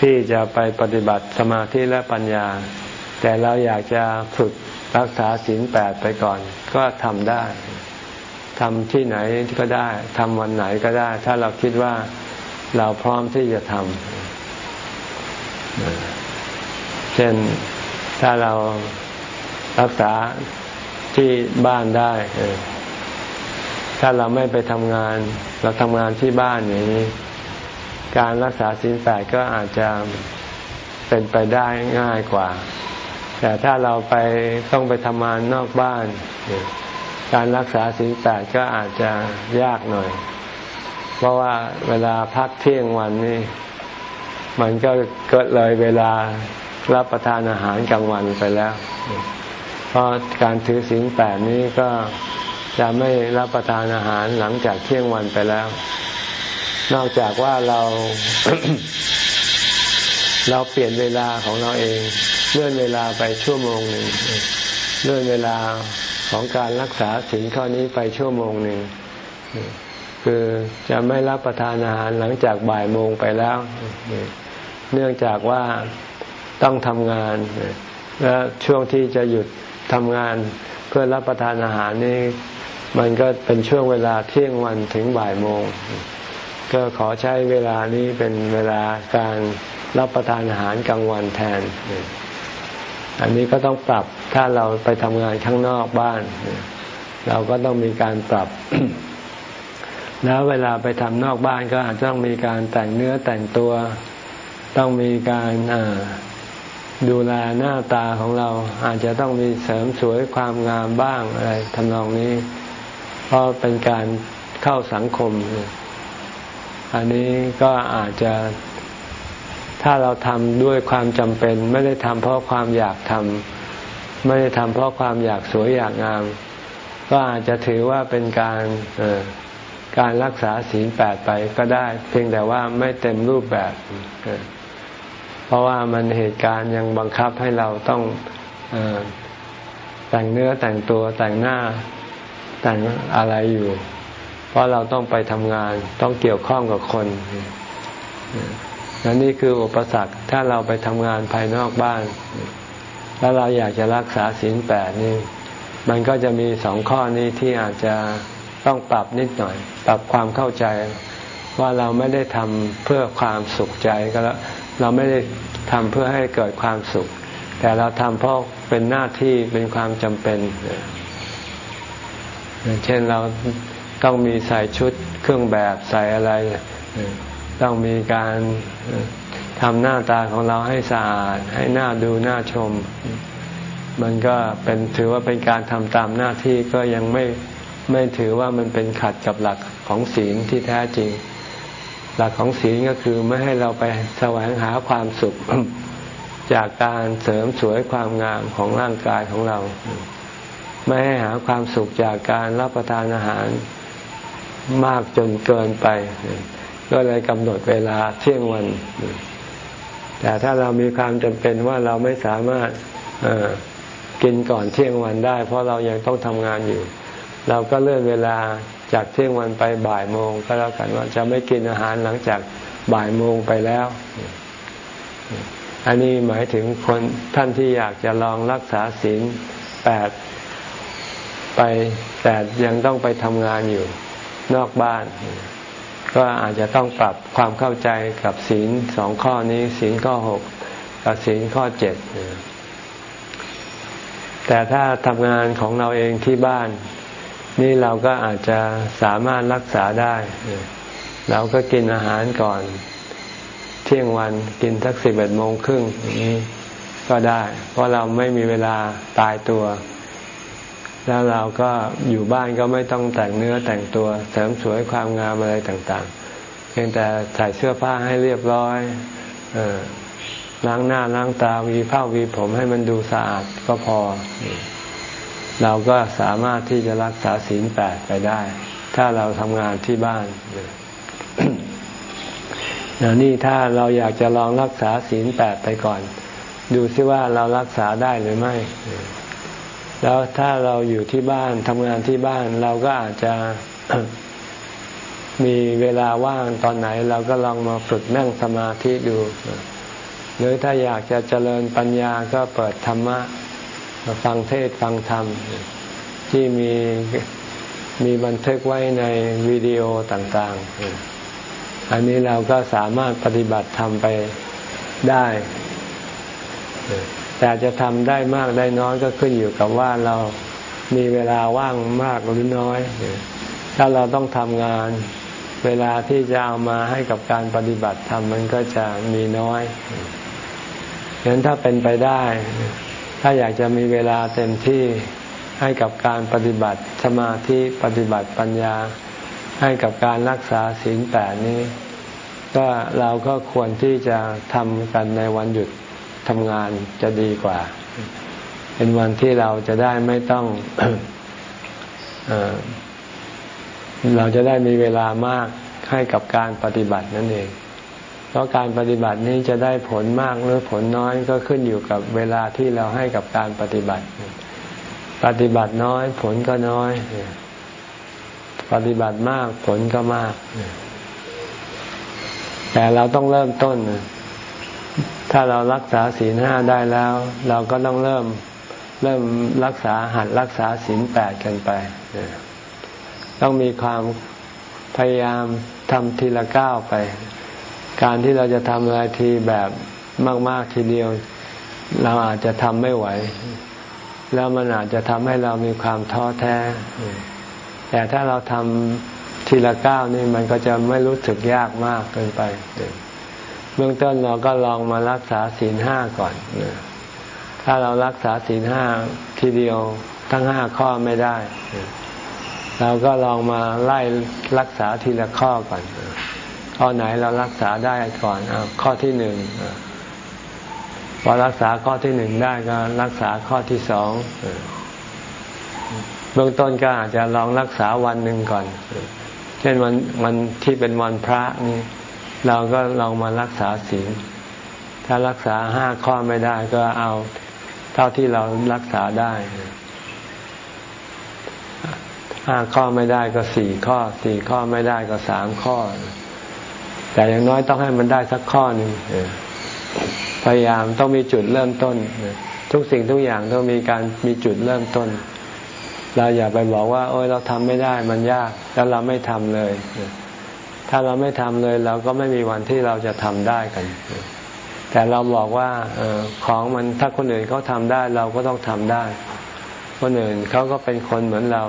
ที่จะไปปฏิบัติสมาธิและปัญญา แต่เราอยากจะฝึกรักษาศีลแปดไปก่อน ก็ทำได้ทำที่ไหนก็ได้ทำวันไหนก็ได้ ถ้าเราคิดว่าเราพร้อมที่จะทำ เช่นถ้าเรารักษาที่บ้านได้ ถ้าเราไม่ไปทำงาน เราทำงานที่บ้านอย่างนี้ การรักษาศีลแปดก็อาจจะเป็นไปได้ง่ายกว่า แต่ถ้าเราไปต้องไปทำงานนอกบ้าน การรักษาศีลแปดก็อาจจะยากหน่อย เพราะว่าเวลาพักเที่ยงวันนี่ มันก็เกิดเลยเวลารับประทานอาหารกลางวันไปแล้ว เพราะการถือศีลแปดนี้ก็จะไม่รับประทานอาหารหลังจากเที่ยงวันไปแล้ว นอกจากว่าเรา เราเปลี่ยนเวลาของเราเอง เลื่อนเวลาไปชั่วโมงหนึ่งเลื่อนเวลาของการรักษาศีลข้อนี้ไปชั่วโมงหนึ่งคือจะไม่รับประทานอาหารหลังจากบ่ายโมงไปแล้ว เนื่องจากว่าต้องทำงาน และช่วงที่จะหยุดทำงานเพื่อรับประทานอาหารนี่มันก็เป็นช่วงเวลาเที่ยงวันถึงบ่ายโมง ก็ขอใช้เวลานี้เป็นเวลาการรับประทานอาหารกลางวันแทน อันนี้ก็ต้องปรับถ้าเราไปทำงานข้างนอกบ้าน เราก็ต้องมีการปรับ แล้วเวลาไปทำนอกบ้านก็อาจจะต้องมีการแต่งเนื้อแต่งตัว ต้องมีการดูแลหน้าตาของเราอาจจะต้องมีเสริมสวยความงามบ้างอะไรทำนองนี้ เพราะเป็นการเข้าสังคม อันนี้ก็อาจจะถ้าเราทำด้วยความจำเป็น ไม่ได้ทำเพราะความอยากทำไม่ได้ทำเพราะความอยากสวยอยากงาม ก็อาจจะถือว่าเป็นการการรักษาศีลแปดไปก็ได้ เพียงแต่ว่าไม่เต็มรูปแบบ เพราะว่ามันเหตุการณ์ยังบังคับให้เราต้องอแต่งเนื้อแต่งตัวแต่งหน้าแต่งอะไรอยู่ เพราะเราต้องไปทำงานต้องเกี่ยวข้องกับคนนนี่คืออุปสรรคถ้าเราไปทำงานภายนอกบ้าน แล้วเราอยากจะรักษาศีลแปดนี่ มันก็จะมีสองข้อนี้ที่อาจจะต้องปรับนิดหน่อย ปรับความเข้าใจว่าเราไม่ได้ทำเพื่อความสุขใจก็แล้ว เราไม่ได้ทำเพื่อให้เกิดความสุข แต่เราทำเพราะเป็นหน้าที่เป็นความจำเป็น เช่นเราต้องมีใส่ชุดเครื่องแบบใส่อะไร ต้องมีการทำหน้าตาของเราให้สะอาด ให้หน้าดูหน้าชม มันก็เป็นถือว่าเป็นการทำตามหน้าที่ก็ยังไม่ไม่ถือว่ามันเป็นขัดกับหลักของศีลที่แท้จริง หลักของศีลก็คือไม่ให้เราไปแสวงหาความสุข จากการเสริมสวยความงามของร่างกายของเรา ไม่ให้หาความสุขจากการรับประทานอาหารมากจนเกินไป ก็เลยกำหนดเวลาเที่ยงวัน แต่ถ้าเรามีความจำเป็นว่าเราไม่สามารถกินก่อนเที่ยงวันได้ เพราะเรายังต้องทำงานอยู่ เราก็เลื่อนเวลา จากเที่ยงวันไปบ่ายโมงก็แล้วกันว่าจะไม่กินอาหารหลังจากบ่ายโมงไปแล้ว อันนี้หมายถึงคนท่านที่อยากจะลองรักษาศีลแปดไปแต่ยังต้องไปทำงานอยู่นอกบ้าน ก็อาจจะต้องปรับความเข้าใจกับศีลสองข้อนี้ศีลข้อหกกับศีลข้อเจ็ดแต่ถ้าทำงานของเราเองที่บ้าน นี่เราก็อาจจะสามารถรักษาได้ เราก็กินอาหารก่อน เที่ยงวันกินสักสิบเอ็ดโมงครึ่งอย่างนี้ก็ได้ เพราะเราไม่มีเวลาตายตัว แล้วเราก็อยู่บ้านก็ไม่ต้องแต่งเนื้อแต่งตัวเสริมสวยความงามอะไรต่างๆ เพียงแต่ใส่เสื้อผ้าให้เรียบร้อยอล้างหน้าล้างตาวีผ้าวีผมให้มันดูสะอาดก็พอ เราก็สามารถที่จะรักษาศีลแปดไปได้ ถ้าเราทำงานที่บ้านนี่ถ้าเราอยากจะลองรักษาศีลแปดไปก่อน ดูซิว่าเรารักษาได้หรือไม่ แล้วถ้าเราอยู่ที่บ้านทำงานที่บ้าน เราก็อาจจะมีเวลาว่างตอนไหน เราก็ลองมาฝึกนั่งสมาธิดู หรือถ้าอยากจะเจริญปัญญาก็เปิดธรรมะ ฟังเทศฟังธรรม ที่มีมีบันทึกไว้ในวิดีโอต่าง ๆ อันนี้เราก็สามารถปฏิบัติทำไปได้ แต่จะทำได้มากได้น้อยก็ขึ้นอยู่กับว่าเรามีเวลาว่างมากหรือน้อย ถ้าเราต้องทำงาน เวลาที่จะเอามาให้กับการปฏิบัติธรรมมันก็จะมีน้อยฉะนั้นถ้าเป็นไปได้ ถ้าอยากจะมีเวลาเต็มที่ให้กับการปฏิบัติสมาธิปฏิบัติปัญญา ให้กับการรักษาศีลแปดนี้ ก็เราก็ควรที่จะทำกันในวันหยุดทำงานจะดีกว่า เป็นวันที่เราจะได้ไม่ต้องเราจะได้มีเวลามากให้กับการปฏิบัตินั่นเอง ราะการปฏิบัตินี้จะได้ผลมากหรือผลน้อยก็ขึ้นอยู่กับเวลาที่เราให้กับการปฏิบัติ ปฏิบัติน้อยผลก็น้อย ปฏิบัติมากผลก็มาก แต่เราต้องเริ่มต้น ถ้าเรารักษาศีลห้าได้แล้ว เราก็ต้องเริ่มเริ่มรักษาหัดรักษาศีลแปดกันไป ต้องมีความพยายามทำทีละก้าวไป การที่เราจะทำอะไรทีแบบมาก ๆทีเดียว เราอาจจะทำไม่ไหว แล้วมันอาจจะทำให้เรามีความท้อแท้ แต่ถ้าเราทำทีละก้าวนี่มันก็จะไม่รู้สึกยากมากเกินไป เบื้องต้นเราก็ลองมารักษาศีลห้าก่อน ถ้าเรารักษาศีลห้าทีเดียวทั้งห้าข้อไม่ได้ เราก็ลองมาไล่รักษาทีละข้อก่อน ข้อไหนเรารักษาได้ก่อนอข้อที่หนึ่งพอรักษาข้อที่หนึ่งได้ก็รักษาข้อที่สองเบื้องต้นก็อาจจะลองรักษาวันหนึ่งก่อน เช่นวันวันที่เป็นวันพระนี่เราก็ลองมารักษาศีลถ้ารักษาห้าข้อไม่ได้ก็เอาเท่าที่เรารักษาได้ห้าข้อไม่ได้ก็สี่ข้อ สี่ข้อไม่ได้ก็สามข้อ แต่อย่างน้อยต้องให้มันได้สักข้อหนึ่งพยายามต้องมีจุดเริ่มต้น ทุกสิ่งทุกอย่างต้องมีการมีจุดเริ่มต้น เราอย่าไปบอกว่า โอ้ยเราทำไม่ได้มันยากแล้วเราไม่ทำเลย ถ้าเราไม่ทำเลยเราก็ไม่มีวันที่เราจะทำได้กัน แต่เราบอกว่าอของมันถ้าคนอื่นเขาทำได้เราก็ต้องทำได้ คนอื่นเขาก็เป็นคนเหมือนเรา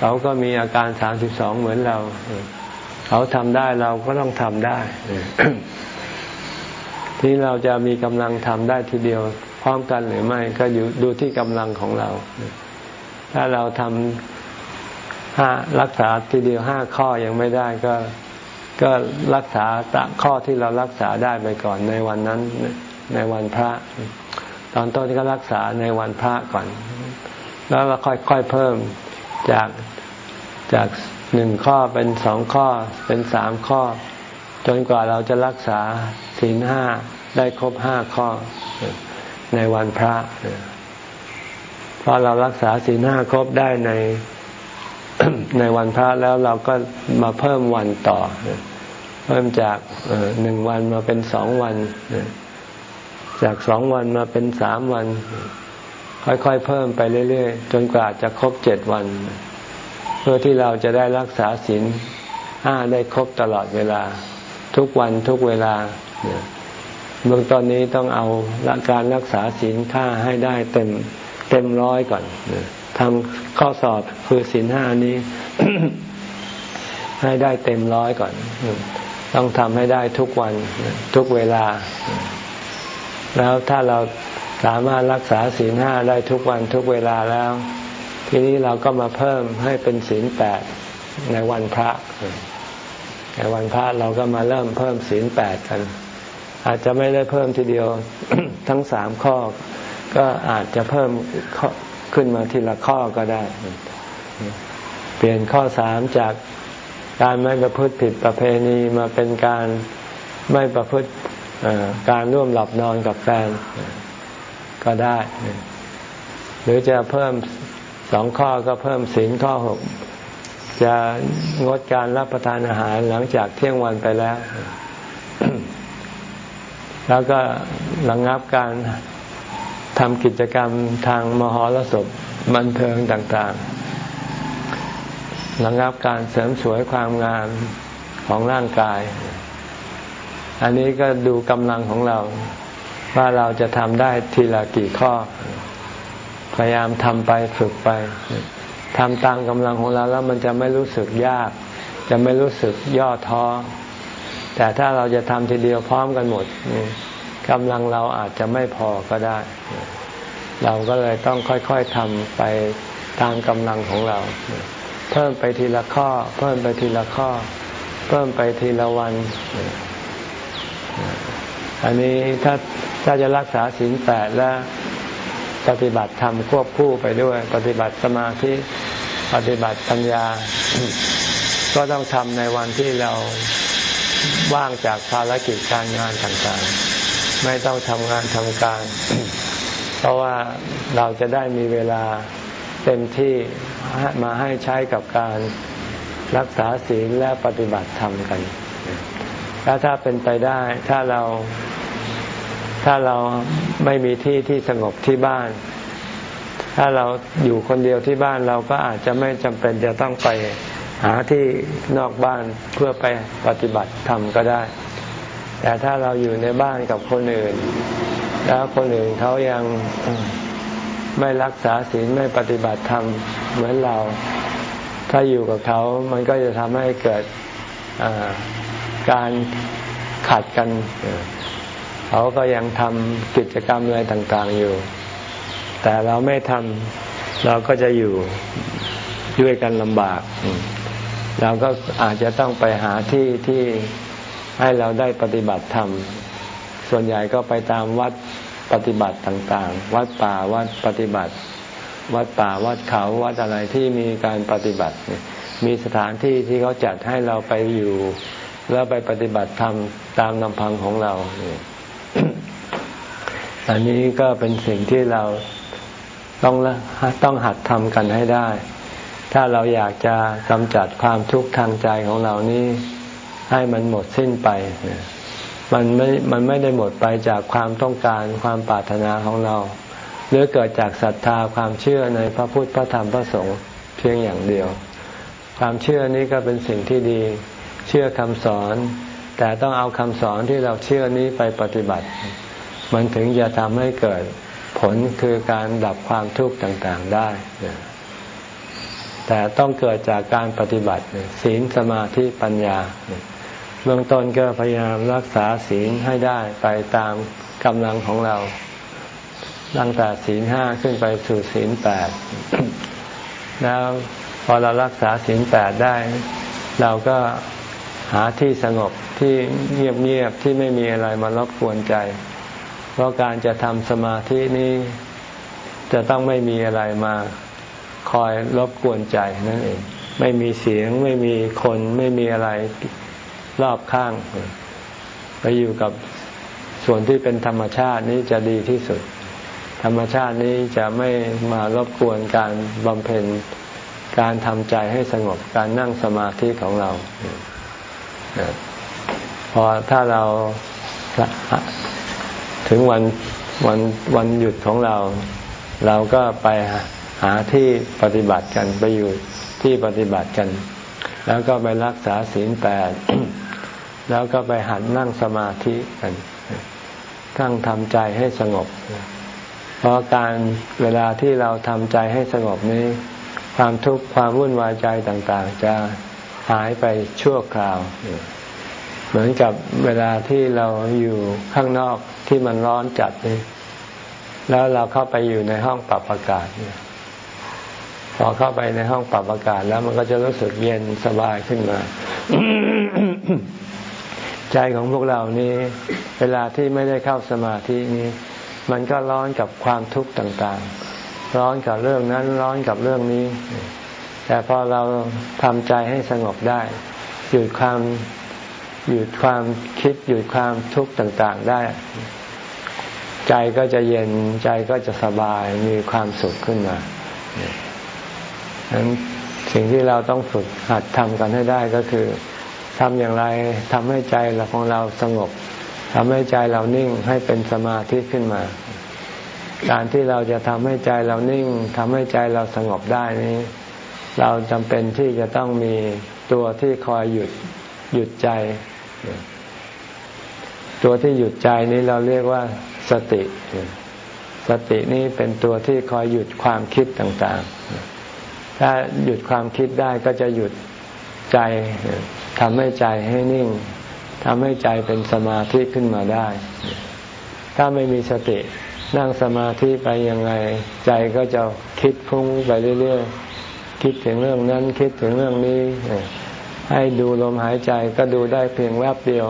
เขาก็มีอาการสามสิบสองเหมือนเรา เขาทำได้เราก็ต้องทำได้ ที่เราจะมีกำลังทำได้ทีเดียวพร้อมกันหรือไม่ก็อยู่ดูที่กำลังของเรา ถ้าเราทำห้ารักษาทีเดียวห้าข้อยังไม่ได้ก็ก็รักษาตะข้อที่เรารักษาได้ไปก่อนในวันนั้นในวันพระ ตอนต้นก็รักษาในวันพระก่อน แล้วเราค่อยๆเพิ่มจากจาก หนึ่งข้อเป็นสองข้อเป็นสามข้อ จนกว่าเราจะรักษาศีลห้าได้ครบห้าข้อในวันพระพอเรารักษาศีลห้าครบได้ในในวันพระแล้วเราก็มาเพิ่มวันต่อ เพิ่มจากหนึ่งวันมาเป็นสองวัน จากสองวันมาเป็นสามวัน ค่อยๆเพิ่มไปเรื่อยๆ จนกว่าจะครบเจ็ดวัน เพื่อที่เราจะได้รักษาศีลห้าได้ครบตลอดเวลา ทุกวันทุกเวลาเบื้องตอนนี้ต้องเอาการรักษาศีลห้าให้ได้เต็มเต็มร้อยก่อนทำข้อสอบคือศีลห้านี้ ให้ได้เต็มร้อยก่อน ต้องทำให้ได้ทุกวันทุกเวลา แล้วถ้าเราสามารถรักษาศีลห้าได้ทุกวันทุกเวลาแล้ว ทีนี้เราก็มาเพิ่มให้เป็นศีลแปดในวันพระในวันพระเราก็มาเริ่มเพิ่มศีลแปดกัน อาจจะไม่ได้เพิ่มทีเดียวทั้งสามข้อ ก็อาจจะเพิ่มขึ้นมาทีละข้อก็ได้ เปลี่ยนข้อสามจากการไม่ประพฤติผิดประเพณีมาเป็นการไม่ประพฤติการร่วมหลับนอนกับแฟนก็ได้ หรือจะเพิ่ม สองข้อก็เพิ่มศีลข้อหกจะงดการรับประทานอาหารหลังจากเที่ยงวันไปแล้ว แล้วก็ระงับการทำกิจกรรมทางมหรสพบันเทิงต่างๆระงับการเสริมสวยความงามของร่างกาย อันนี้ก็ดูกำลังของเรา ว่าเราจะทำได้ทีละกี่ข้อ พยายามทำไปฝึกไปทำตามกำลังของเราแล้วมันจะไม่รู้สึกยาก จะไม่รู้สึกย่อท้อแต่ถ้าเราจะทำทีเดียวพร้อมกันหมดกำลังเราอาจจะไม่พอก็ได้ เราก็เลยต้องค่อยๆทำไปตามกำลังของเรา เพิ่มไปทีละข้อ เพิ่มไปทีละข้อ เพิ่มไปทีละวัน อันนี้ถ้าถ้าจะรักษาศีลแปดและ ปฏิบัติธรรมควบคู่ไปด้วย ปฏิบัติสมาธิปฏิบัติปัญญา ก็ต้องทำในวันที่เราว่างจากภารกิจการงานต่างๆ ไม่ต้องทำงานทำการ เพราะว่าเราจะได้มีเวลาเต็มที่มาให้ใช้กับการรักษาศีลและปฏิบัติธรรมกัน แล้วถ้าเป็นไปได้ถ้าเรา ถ้าเราไม่มีที่ที่สงบที่บ้าน ถ้าเราอยู่คนเดียวที่บ้านเราก็อาจจะไม่จำเป็นจะต้องไปหาที่นอกบ้านเพื่อไปปฏิบัติธรรมก็ได้ แต่ถ้าเราอยู่ในบ้านกับคนอื่น แล้วคนอื่นเขายังไม่รักษาศีลไม่ปฏิบัติธรรมเหมือนเรา ถ้าอยู่กับเขามันก็จะทำให้เกิดการขัดกัน เขาก็ยังทำกิจกรรมอะไรต่างๆอยู่ แต่เราไม่ทำเราก็จะอยู่ด้วยกันลำบาก เราก็อาจจะต้องไปหาที่ที่ให้เราได้ปฏิบัติธรรม ส่วนใหญ่ก็ไปตามวัดปฏิบัติต่างๆ วัดป่าวัดปฏิบัติ วัดป่าวัดเขาวัดอะไรที่มีการปฏิบัติ มีสถานที่ที่เขาจัดให้เราไปอยู่ แล้วไปปฏิบัติธรรมตามลำพังของเรา อันนี้ก็เป็นสิ่งที่เราต้องต้องหัดทำกันให้ได้ ถ้าเราอยากจะกำจัดความทุกข์ทางใจของเรานี้ ให้มันหมดสิ้นไป มันไม่ มันไม่ได้หมดไปจากความต้องการความปรารถนาของเรา หรือเกิดจากศรัทธาความเชื่อในพระพุทธพระธรรมพระสงฆ์เพียงอย่างเดียว ความเชื่อนี้ก็เป็นสิ่งที่ดี เชื่อคำสอน แต่ต้องเอาคำสอนที่เราเชื่อนี้ไปปฏิบัติ มันถึงจะทำให้เกิดผลคือการดับความทุกข์ต่างๆได้ แต่ต้องเกิดจากการปฏิบัติศีลสมาธิปัญญาเบื้องต้นก็พยายามรักษาศีลให้ได้ไปตามกำลังของเรา ตั้งแต่ศีลห้าขึ้นไปสู่ศีลแปดแล้วพอเรารักษาศีลแปดได้ เราก็หาที่สงบที่เงียบๆที่ไม่มีอะไรมารบกวนใจ เพราะการจะทำสมาธินี้จะต้องไม่มีอะไรมาคอยรบกวนใจนั่นเอง ไม่มีเสียง ไม่มีคนไม่มีอะไรรอบข้าง ไปอยู่กับส่วนที่เป็นธรรมชาตินี้จะดีที่สุด ธรรมชาตินี้จะไม่มารบกวนการบำเพ็ญการทำใจให้สงบการนั่งสมาธิของเราพอถ้าเรา ถึงวันวันวันหยุดของเรา เราก็ไปหาที่ปฏิบัติกันไปอยู่ที่ปฏิบัติกัน แล้วก็ไปรักษาศีลแปดแล้วก็ไปหัดนั่งสมาธิกันทั้งทำใจให้สงบ เพราะการเวลาที่เราทำใจให้สงบนี้ ความทุกข์ความวุ่นวายใจต่าง ๆ จะหายไปชั่วคราว เหมือนกับเวลาที่เราอยู่ข้างนอกที่มันร้อนจัดนี่แล้วเราเข้าไปอยู่ในห้องปรับอากาศเนี่ยพอเข้าไปในห้องปรับอากาศแล้วมันก็จะรู้สึกเย็นสบายขึ้นมา ใจของพวกเรานี้ เวลาที่ไม่ได้เข้าสมาธินี้ มันก็ร้อนกับความทุกข์ต่างๆ ร้อนกับเรื่องนั้นร้อนกับเรื่องนี้ แต่พอเราทำใจให้สงบได้ หยุดความ หยุดความคิดหยุดความทุกข์ต่างๆได้ ใจก็จะเย็นใจก็จะสบายมีความสุขขึ้นมาฉะนั้นสิ่งที่เราต้องฝึกหัดทำกันให้ได้ก็คือทำอย่างไรทำให้ใจของเราสงบทำให้ใจเรานิ่งให้เป็นสมาธิขึ้นมา การที่เราจะทำให้ใจเรานิ่งทำให้ใจเราสงบได้นี้ เราจำเป็นที่จะต้องมีตัวที่คอยหยุด หยุดใจ ตัวที่หยุดใจนี้เราเรียกว่าสติ สตินี้เป็นตัวที่คอยหยุดความคิดต่างๆ ถ้าหยุดความคิดได้ก็จะหยุดใจทำให้ใจให้นิ่งทำให้ใจเป็นสมาธิขึ้นมาได้ ถ้าไม่มีสตินั่งสมาธิไปยังไง ใจก็จะคิดพุ่งไปเรื่อยๆ คิดถึงเรื่องนั้นคิดถึงเรื่องนี้ ให้ดูลมหายใจก็ดูได้เพียงแวบเดียว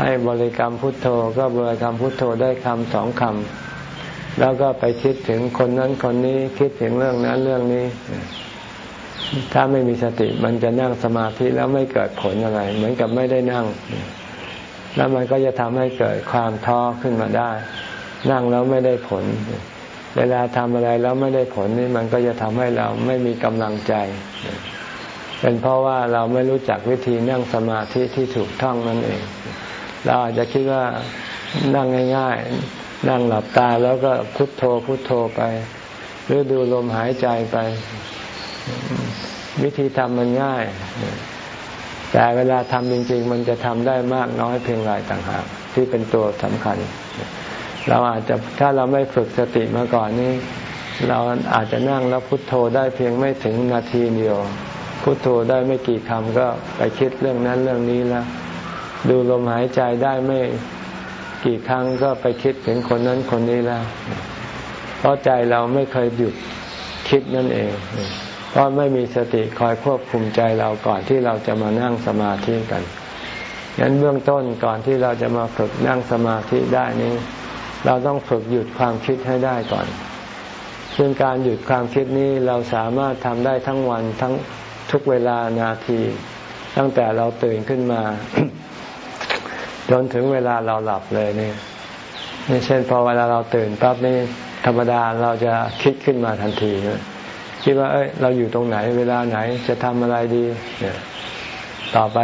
ให้บริกรรมพุทโธก็บริกรรมพุทโธได้คำสองคำแล้วก็ไปคิดถึงคนนั้นคนนี้คิดถึงเรื่องนั้นเรื่องนี้ ถ้าไม่มีสติมันจะนั่งสมาธิแล้วไม่เกิดผลอะไร เหมือนกับไม่ได้นั่ง แล้วมันก็จะทำให้เกิดความท้อขึ้นมาได้ นั่งแล้วไม่ได้ผล เวลาทำอะไรแล้วไม่ได้ผลนี่มันก็จะทำให้เราไม่มีกำลังใจ เป็นเพราะว่าเราไม่รู้จักวิธีนั่งสมาธิที่ถูกท่องนั่นเอง เราอาจจะคิดว่านั่งง่าย ๆ นั่งหลับตาแล้วก็พุทโธพุทโธไป หรือดูลมหายใจไป วิธีทำมันง่าย แต่เวลาทำจริง ๆ มันจะทำได้มากน้อยเพียงไรต่างหากที่เป็นตัวสำคัญ เราอาจจะถ้าเราไม่ฝึกสติมาก่อนนี้ เราอาจจะนั่งแล้วพุทโธได้เพียงไม่ถึงนาทีเดียว พุทโธได้ไม่กี่คำก็ไปคิดเรื่องนั้นเรื่องนี้แล้ว ดูลมหายใจได้ไม่กี่ครั้งก็ไปคิดถึงคนนั้นคนนี้แล้ว เพราะใจเราไม่เคยหยุดคิดนั่นเอง เพราะไม่มีสติคอยควบคุมใจเราก่อนที่เราจะมานั่งสมาธิกันยันเบื้องต้นก่อนที่เราจะมาฝึกนั่งสมาธิได้นี้ เราต้องฝึกหยุดความคิดให้ได้ก่อนซึ่งการหยุดความคิดนี้เราสามารถทำได้ทั้งวันทั้ง ทุกเวลานาที ตั้งแต่เราตื่นขึ้นมาจนถึงเวลาเราหลับเลยเนี่นี่เช่นพอเวลาเราตื่นปั๊บนี่ธรรมดาเราจะคิดขึ้นมาทันทีนะคิดว่า เอ้ย เราอยู่ตรงไหน เวลาไหนจะทำอะไรดีเนี่ยต่อไป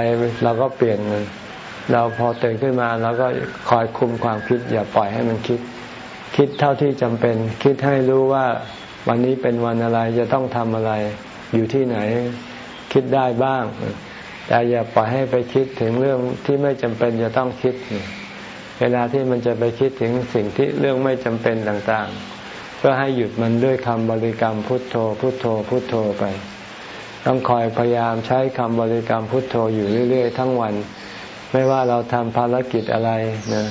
เราก็เปลี่ยน เราพอตื่นขึ้นมาเราก็คอยคุมความคิด อย่าปล่อยให้มันคิด คิดเท่าที่จำเป็น คิดให้รู้ว่าวันนี้เป็นวันอะไรจะต้องทำอะไร อยู่ที่ไหน คิดได้บ้าง แต่อย่าปล่อยให้ไปคิดถึงเรื่องที่ไม่จำเป็นจะต้องคิด เวลาที่มันจะไปคิดถึงสิ่งที่เรื่องไม่จำเป็นต่างๆพื่อให้หยุดมันด้วยคำบริกรรมพุทโธ พุทโธ พุทโธไป ต้องคอยพยายามใช้คำบริกรรมพุทโธอยู่เรื่อย ๆ ทั้งวัน ไม่ว่าเราทำภารกิจอะไรนะ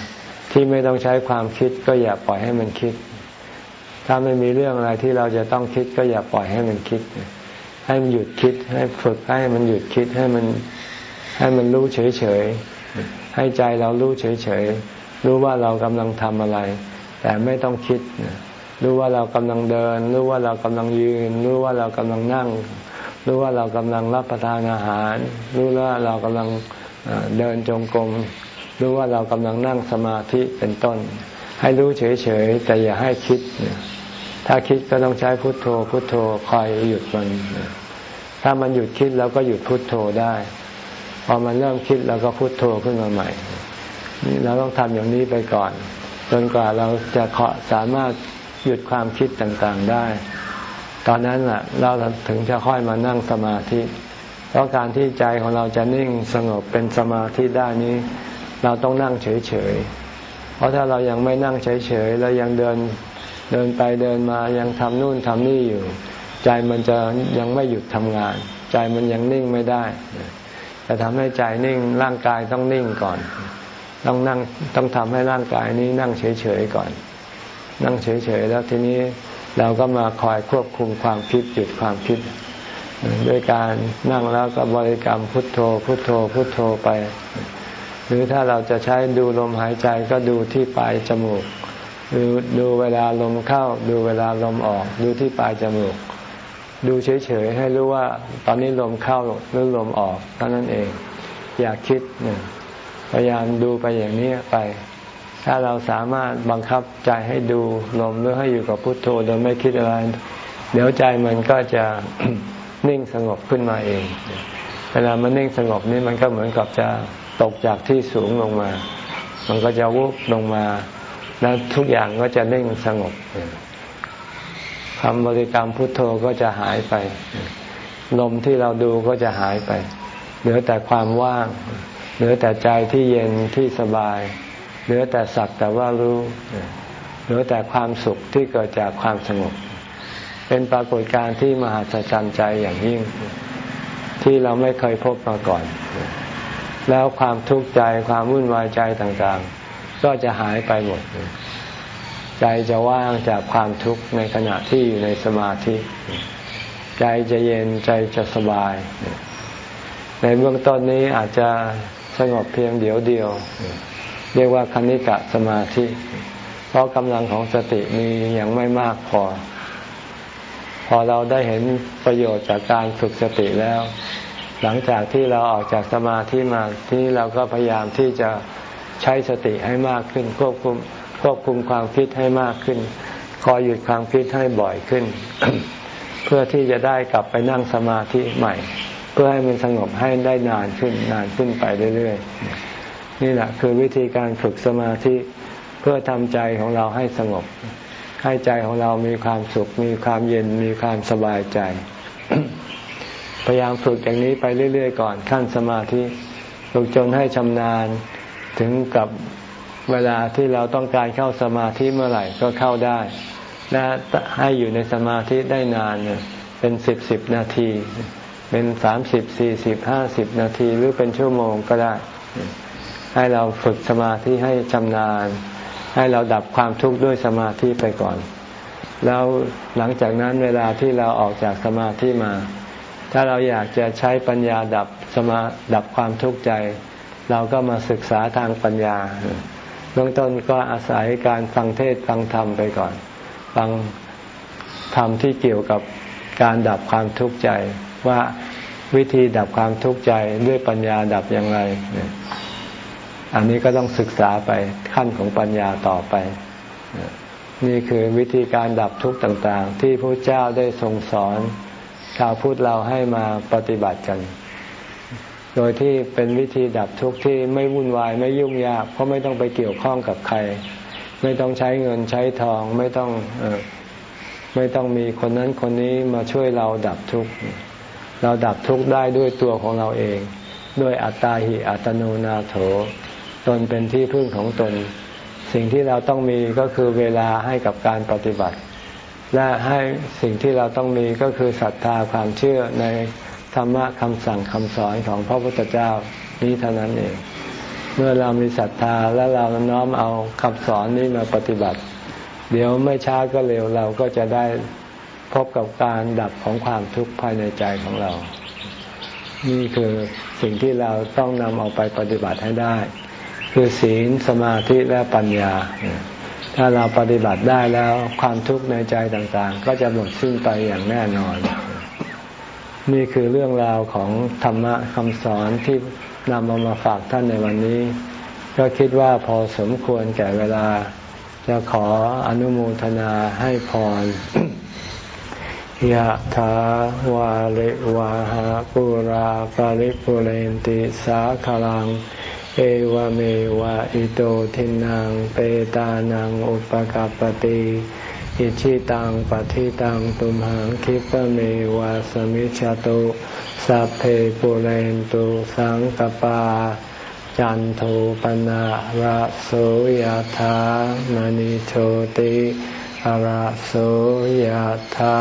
ที่ไม่ต้องใช้ความคิดก็อย่าปล่อยให้มันคิด ถ้าไม่มีเรื่องอะไรที่เราจะต้องคิดก็อย่าปล่อยให้มันคิด ให้มันหยุดคิด ให้ฝึกให้มันหยุดคิดให้มันให้มันรู้เฉยๆ ให้ใจเรารู้เฉยๆ รู้ว่าเรากำลังทำอะไร แต่ไม่ต้องคิด รู้ว่าเรากำลังเดิน รู้ว่าเรากำลังยืน รู้ว่าเรากำลังนั่ง รู้ว่าเรากำลังรับประทานอาหาร รู้ว่าเรากำลังเดินจงกรม รู้ว่าเรากำลังนั่งสมาธิเป็นต้นใให้รู้เฉยๆ แต่อย่าให้คิด ถ้าคิดก็ต้องใช้พุทโธพุทโธคอยหยุดมัน ถ้ามันหยุดคิดเราก็หยุดพุทโธได้ พอมันเริ่มคิดเราก็พุทโธขึ้นมาใหม่ นี่เราต้องทำอย่างนี้ไปก่อน จนกว่าเราจะสามารถหยุดความคิดต่างๆได้ ตอนนั้นแหละเราถึงจะค่อยมานั่งสมาธิ เพราะการที่ใจของเราจะนิ่งสงบเป็นสมาธิได้นี้ เราต้องนั่งเฉยๆ เพราะถ้าเรายังไม่นั่งเฉยๆเรายังเดินเดินไปเดินมายังทำนู่นทำนี่อยู่ ใจมันจะยังไม่หยุดทำงาน ใจมันยังนิ่งไม่ได้จะทำให้ใจนิ่งร่างกายต้องนิ่งก่อน ต้องนั่งต้องทำให้ร่างกายนี้นั่งเฉยๆก่อน นั่งเฉยๆแล้วทีนี้เราก็มาคอยควบคุมความคิดหยุดความคิดด้วยการนั่งแล้วก็บริกรรมพุทโธ พุทโธ พุทโธไป หรือถ้าเราจะใช้ดูลมหายใจก็ดูที่ปลายจมูก ดูดูเวลาลมเข้า ดูเวลาลมออก ดูที่ปลายจมูก ดูเฉยๆให้รู้ว่าตอนนี้ลมเข้าหรือลมออกเท่านั้นเอง อย่าคิดเนี่ยพยายามดูไปอย่างนี้ไป ถ้าเราสามารถบังคับใจให้ดูลมหรือให้อยู่กับพุทโธโดยไม่คิดอะไร เดี๋ยวใจมันก็จะนิ่งสงบขึ้นมาเอง เวลามันนิ่งสงบนี่มันก็เหมือนกับจะตกจากที่สูงลงมา มันก็จะวุบลงมา แล้วทุกอย่างก็จะนิ่งสงบ คำบริกรรมพุทโธก็จะหายไป ลมที่เราดูก็จะหายไป เหลือแต่ความว่าง เหลือแต่ใจที่เย็นที่สบาย เหลือแต่สักแต่ว่ารู้ เหลือแต่ความสุขที่เกิดจากความสงบ เป็นปรากฏการณ์ที่มหัศจรรย์ใจอย่างยิ่ง ที่เราไม่เคยพบมาก่อน แล้วความทุกข์ใจความวุ่นวายใจต่างๆ ก็จะหายไปหมด ใจจะว่างจากความทุกข์ในขณะที่อยู่ในสมาธิ ใจจะเย็นใจจะสบาย ในเบื้องต้นนี้อาจจะสงบเพียงเดียวเดียว เรียกว่าคณิกะสมาธิ เพราะกำลังของสติมียังไม่มากพอ พอเราได้เห็นประโยชน์จากการฝึกสติแล้ว หลังจากที่เราออกจากสมาธิมาที่เราก็พยายามที่จะใช้สติให้มากขึ้นควบคุม ควบคุมความคิดให้มากขึ้น คอยหยุดความคิดให้บ่อยขึ้น เพื่อที่จะได้กลับไปนั่งสมาธิใหม่ เพื่อให้มันสงบให้ได้นานขึ้นนานขึ้นไปเรื่อยๆ นี่แหละคือวิธีการฝึกสมาธิเพื่อทำใจของเราให้สงบ ให้ใจของเรามีความสุข มีความเย็นมีความสบายใจ พยายามฝึกอย่างนี้ไปเรื่อยๆ ก่อนขั้นสมาธิฝึกจนให้ชำนาญถึงกับ เวลาที่เราต้องการเข้าสมาธิเมื่อไหร่ก็เข้าได้ และให้อยู่ในสมาธิได้นานเป็นสิบสิบนาที เป็นสามสิบสี่สิบห้าสิบนาทีหรือเป็นชั่วโมงก็ได้ ให้เราฝึกสมาธิให้ชำนาญ ให้เราดับความทุกข์ด้วยสมาธิไปก่อน แล้วหลังจากนั้นเวลาที่เราออกจากสมาธิมา ถ้าเราอยากจะใช้ปัญญาดับสมาดับความทุกข์ใจ เราก็มาศึกษาทางปัญญา เบื้องต้นก็อาศัยการฟังเทศฟังธรรมไปก่อน ฟังธรรมที่เกี่ยวกับการดับความทุกข์ใจว่าวิธีดับความทุกข์ใจด้วยปัญญาดับอย่างไร อันนี้ก็ต้องศึกษาไปขั้นของปัญญาต่อไป นี่คือวิธีการดับทุกข์ต่าง ๆ ที่พระเจ้าได้ทรงสอนชาวพุทธเราให้มาปฏิบัติกัน โดยที่เป็นวิธีดับทุกข์ที่ไม่วุ่นวายไม่ยุ่งยาก เพราะไม่ต้องไปเกี่ยวข้องกับใคร ไม่ต้องใช้เงินใช้ทองไม่ต้องอไม่ต้องมีคนนั้นคนนี้มาช่วยเราดับทุกข์เราดับทุกข์ได้ด้วยตัวของเราเอง ด้วยอัตตาหิอัตโนนาโถ ตนเป็นที่พึ่งของตน สิ่งที่เราต้องมีก็คือเวลาให้กับการปฏิบัติ และให้สิ่งที่เราต้องมีก็คือศรัทธาความเชื่อใน ธรรมะคำสั่งคำสอนของพระพุทธเจ้านี้เท่านั้นเอง เมื่อเรามีศรัทธาและเราน้อมเอาคำสอนนี้มาปฏิบัติ เดี๋ยวไม่ช้าก็เร็วเราก็จะได้พบกับการดับของความทุกข์ภายในใจของเรา นี่คือสิ่งที่เราต้องนำเอาไปปฏิบัติให้ได้ คือศีลสมาธิและปัญญา ถ้าเราปฏิบัติได้แล้วความทุกข์ในใจต่างๆ ก็จะหมดสิ้นไปอย่างแน่นอน นี่คือเรื่องราวของธรรมะคำสอนที่นำมามาฝากท่านในวันนี้ ก็คิดว่าพอสมควรแก่เวลา จะขออนุโมทนาให้พรยะถาวาริวาหาปุราปาริปุเรนติสาคลัง เอวเมวะอิโตทินังเปตานังอุปกัปติ อิชิตังปฏิตังตุมหังคิปเมวะสมิจฉตุสัพเพปุเรนตุสังกปา จันโทปนะระโสยธามณิโชติอาระโสยธา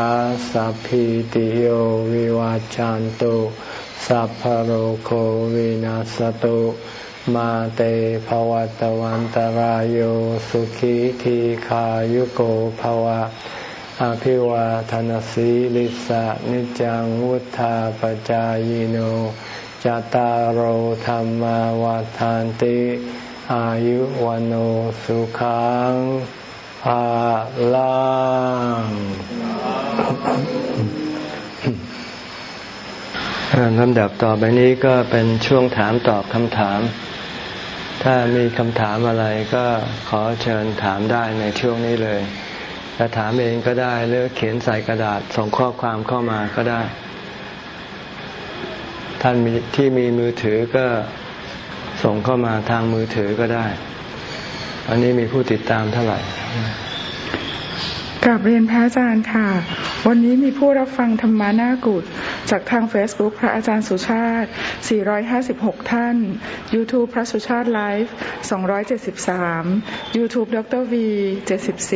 สัพพิติโยวิวาจันตุสัพพโรโควินัสตุ มาเตภวัตวันตารโยสุขีทีขายุโกภวะ อภิวาทนสีลิสะนิจังวุธาปจายโนจตารโหธรรมวาทานติ อายุวันโอสุขังภาลัง ลำดับต่อไปนี้ก็เป็นช่วงถามตอบคำถาม ถ้ามีคำถามอะไรก็ขอเชิญถามได้ในช่วงนี้เลยจะถามเองก็ได้หรือเขียนใส่กระดาษส่งข้อความเข้ามาก็ได้ ท่านที่มีมือถือก็ส่งเข้ามาทางมือถือก็ได้ อันนี้มีผู้ติดตามเท่าไหร่ กราบเรียนพระอาจารย์ค่ะ วันนี้มีผู้รับฟังธรรมะหน้ากุฏิจากทาง Facebook พระอาจารย์สุชาติ 456 ท่าน YouTube พระสุชาติไลฟ์273 YouTube ดร V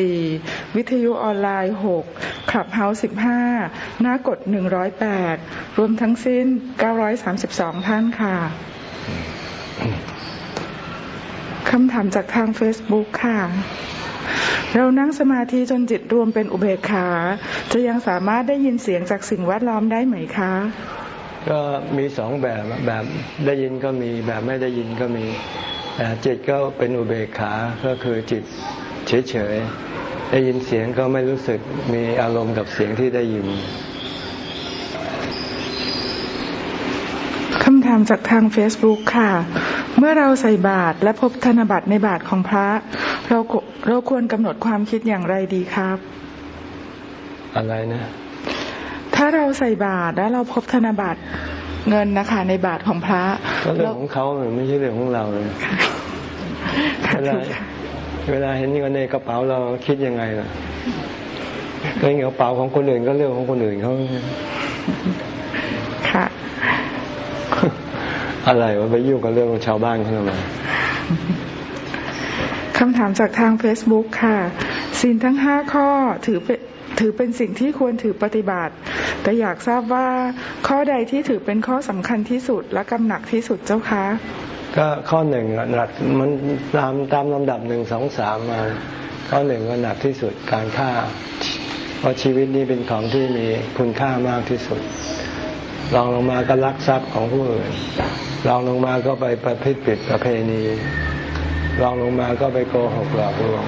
74 วิทยุออนไลน์ 6 Clubhouse 15 หน้ากด 108 รวมทั้งสิ้น 932 ท่านค่ะคำถามจากทาง Facebook ค่ะ เรานั่งสมาธิจนจิตรวมเป็นอุเบกขา จะยังสามารถได้ยินเสียงจากสิ่งแวดล้อมได้ไหมคะ ก็มีสองแบบแบบได้ยินก็มีแบบไม่ได้ยินก็มีแต่จิตก็เป็นอุเบกขาก็คือจิตเฉยๆได้ยินเสียงก็ไม่รู้สึกมีอารมณ์กับเสียงที่ได้ยิน คำถามจากทาง Facebook ค่ะ เมื่อเราใส่บาตรและพบธนบัตรในบาตรของพระ เราเราควรกำหนดความคิดอย่างไรดีครับ อะไรนะ ถ้าเราใส่บาตรแล้วเราพบธนบัตรเงินนะคะในบาตรของพระก็เรื่องของเขาไม่ใช่เรื่องของเราเลยเวลาเวลาเห็นเงินในกระเป๋าเราคิดยังไงล่ะเงินกระเป๋าของคนอื่นก็เรื่องของคนอื่นเขาค่ะ อะไรว่าไปยุ่งกับเรื่องของชาวบ้านเขาทำไมคำถามจากทาง Facebook ค่ะสินทั้งห้าข้อถือเป็นถือเป็นสิ่งที่ควรถือปฏิบัติ แต่อยากทราบว่าข้อใดที่ถือเป็นข้อสำคัญที่สุดและกำหนักที่สุดเจ้าคะ ก็ข้อหนึ่งหนักมันตามตามลำดับหนึ่งสองสามมา ข้อหนึ่งก็หนักที่สุดการฆ่า เพราะชีวิตนี้เป็นของที่มีคุณค่ามากที่สุดลองลงมาก็ลักทรัพย์ของผู้อื่น ลองลงมาก็ไปประพฤติผิดประเพณีลองลงมาก็ไปโกหกหลอกลวง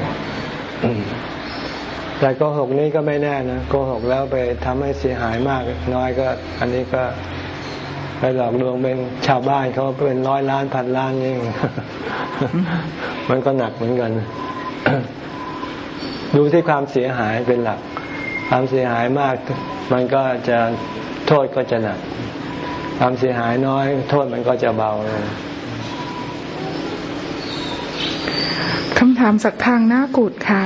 แต่โกหกนี้ก็ไม่แน่นะโกหกแล้วไปทำให้เสียหายมาก น้อยก็ อันนี้ก็ไปหลอกลวงเป็นชาวบ้านเขาเป็นร้อยล้านพันล้านนี่มันก็หนักเหมือนกัน ดูที่ความเสียหายเป็นหลัก ความเสียหายมาก มันก็จะโทษก็จะหนัก ความเสียหายน้อย โทษมันก็จะเบาคำถามจากทางหน้ากุดค่ะ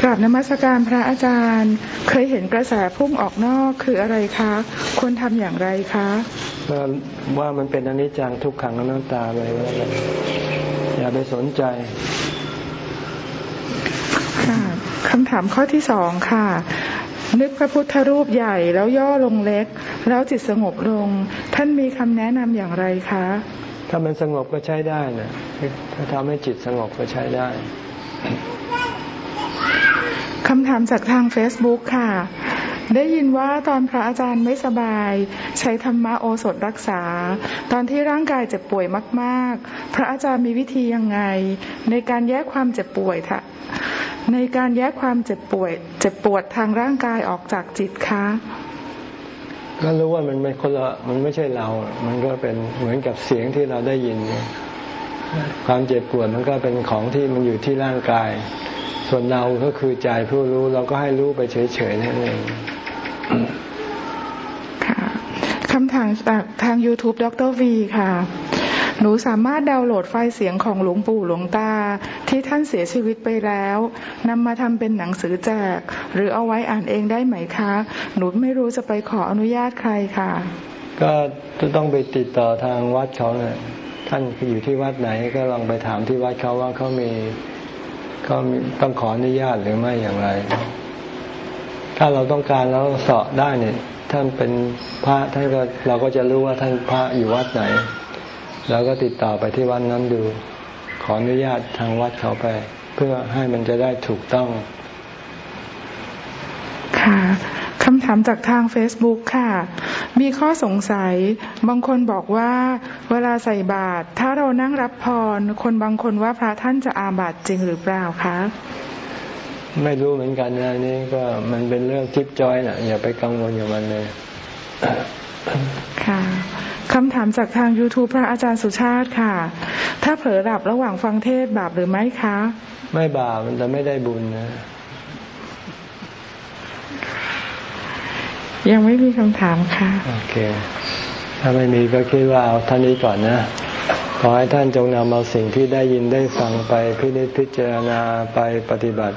กราบนมัสการพระอาจารย์ เคยเห็นกระแสพุ่งออกนอกคืออะไรคะ ควรทำอย่างไรคะว่ามันเป็นอนิจจังทุกขังอนัตตาไปแล้วอย่าไปสนใจค่ะคำถามข้อที่สองค่ะ นึกพระพุทธรูปใหญ่แล้วย่อลงเล็ก แล้วจิตสงบลง ท่านมีคำแนะนำอย่างไรคะ ถ้ามันสงบก็ใช้ได้นะถ้าทำให้จิตสงบก็ใช้ได้คำถามจากทางเฟซบุ๊กค่ะ ได้ยินว่าตอนพระอาจารย์ไม่สบาย ใช้ธรรมะโอสถรักษา ตอนที่ร่างกายเจ็บป่วยมาก ๆ พระอาจารย์มีวิธียังไง ในการแยกความเจ็บป่วย ในการแยกความเจ็บป่วย เจ็บปวดทางร่างกายออกจากจิตคะก็รู้ว่ามันไม่คนละมันไม่ใช่เรา มันก็เป็นเหมือนกับเสียงที่เราได้ยิน ความเจ็บปวดมันก็เป็นของที่มันอยู่ที่ร่างกาย ส่วนเราก็คือใจผู้รู้เราก็ให้รู้ไปเฉยๆนั่นเองค่ะคำถามจากทาง YouTube ดรวีค่ะ หนูสามารถดาวน์โหลดไฟล์เสียงของหลวงปู่หลวงตา ที่ท่านเสียชีวิตไปแล้วนำมาทำเป็นหนังสือแจก หรือเอาไว้อ่านเองได้ไหมคะ หนูไม่รู้จะไปขออนุญาตใครค่ะ ก็จะต้องไปติดต่อทางวัดเขาเนี่ยท่านอยู่ที่วัดไหนก็ลองไปถามที่วัดเขาว่าเขามีเขามีต้องขออนุญาตหรือไม่อย่างไร ถ้าเราต้องการแล้วเสาะได้เนี่ยท่านเป็นพระท่านก็เราก็จะรู้ว่าท่านพระอยู่วัดไหน เราก็ติดต่อไปที่วัดนั้นดู ขออนุญาตทางวัดเขาไป เพื่อให้มันจะได้ถูกต้อง ค่ะคำถามจากทาง Facebook ค่ะ มีข้อสงสัย บางคนบอกว่า เวลาใส่บาตรถ้าเรานั่งรับพร คนบางคนว่าพระท่านจะอาบัติจริงหรือเปล่าคะ ไม่รู้เหมือนกันนะนี่ก็มันเป็นเรื่องทิปจอยนะอย่าไปกังวลกับมันเลย ค่ะคำถามจากทาง YouTube พระอาจารย์สุชาติค่ะ ถ้าเผลอหลับระหว่างฟังเทศบาปหรือไม่คะ ไม่บาปมันจะไม่ได้บุญนะ ยังไม่มีคำถามค่ะ โอเค ถ้าไม่มีก็คิดว่าเอาท่านนี้ก่อนนะ ขอให้ท่านจงนำเอาสิ่งที่ได้ยินได้ฟังไปพิจิตพิจารณาไปปฏิบัติ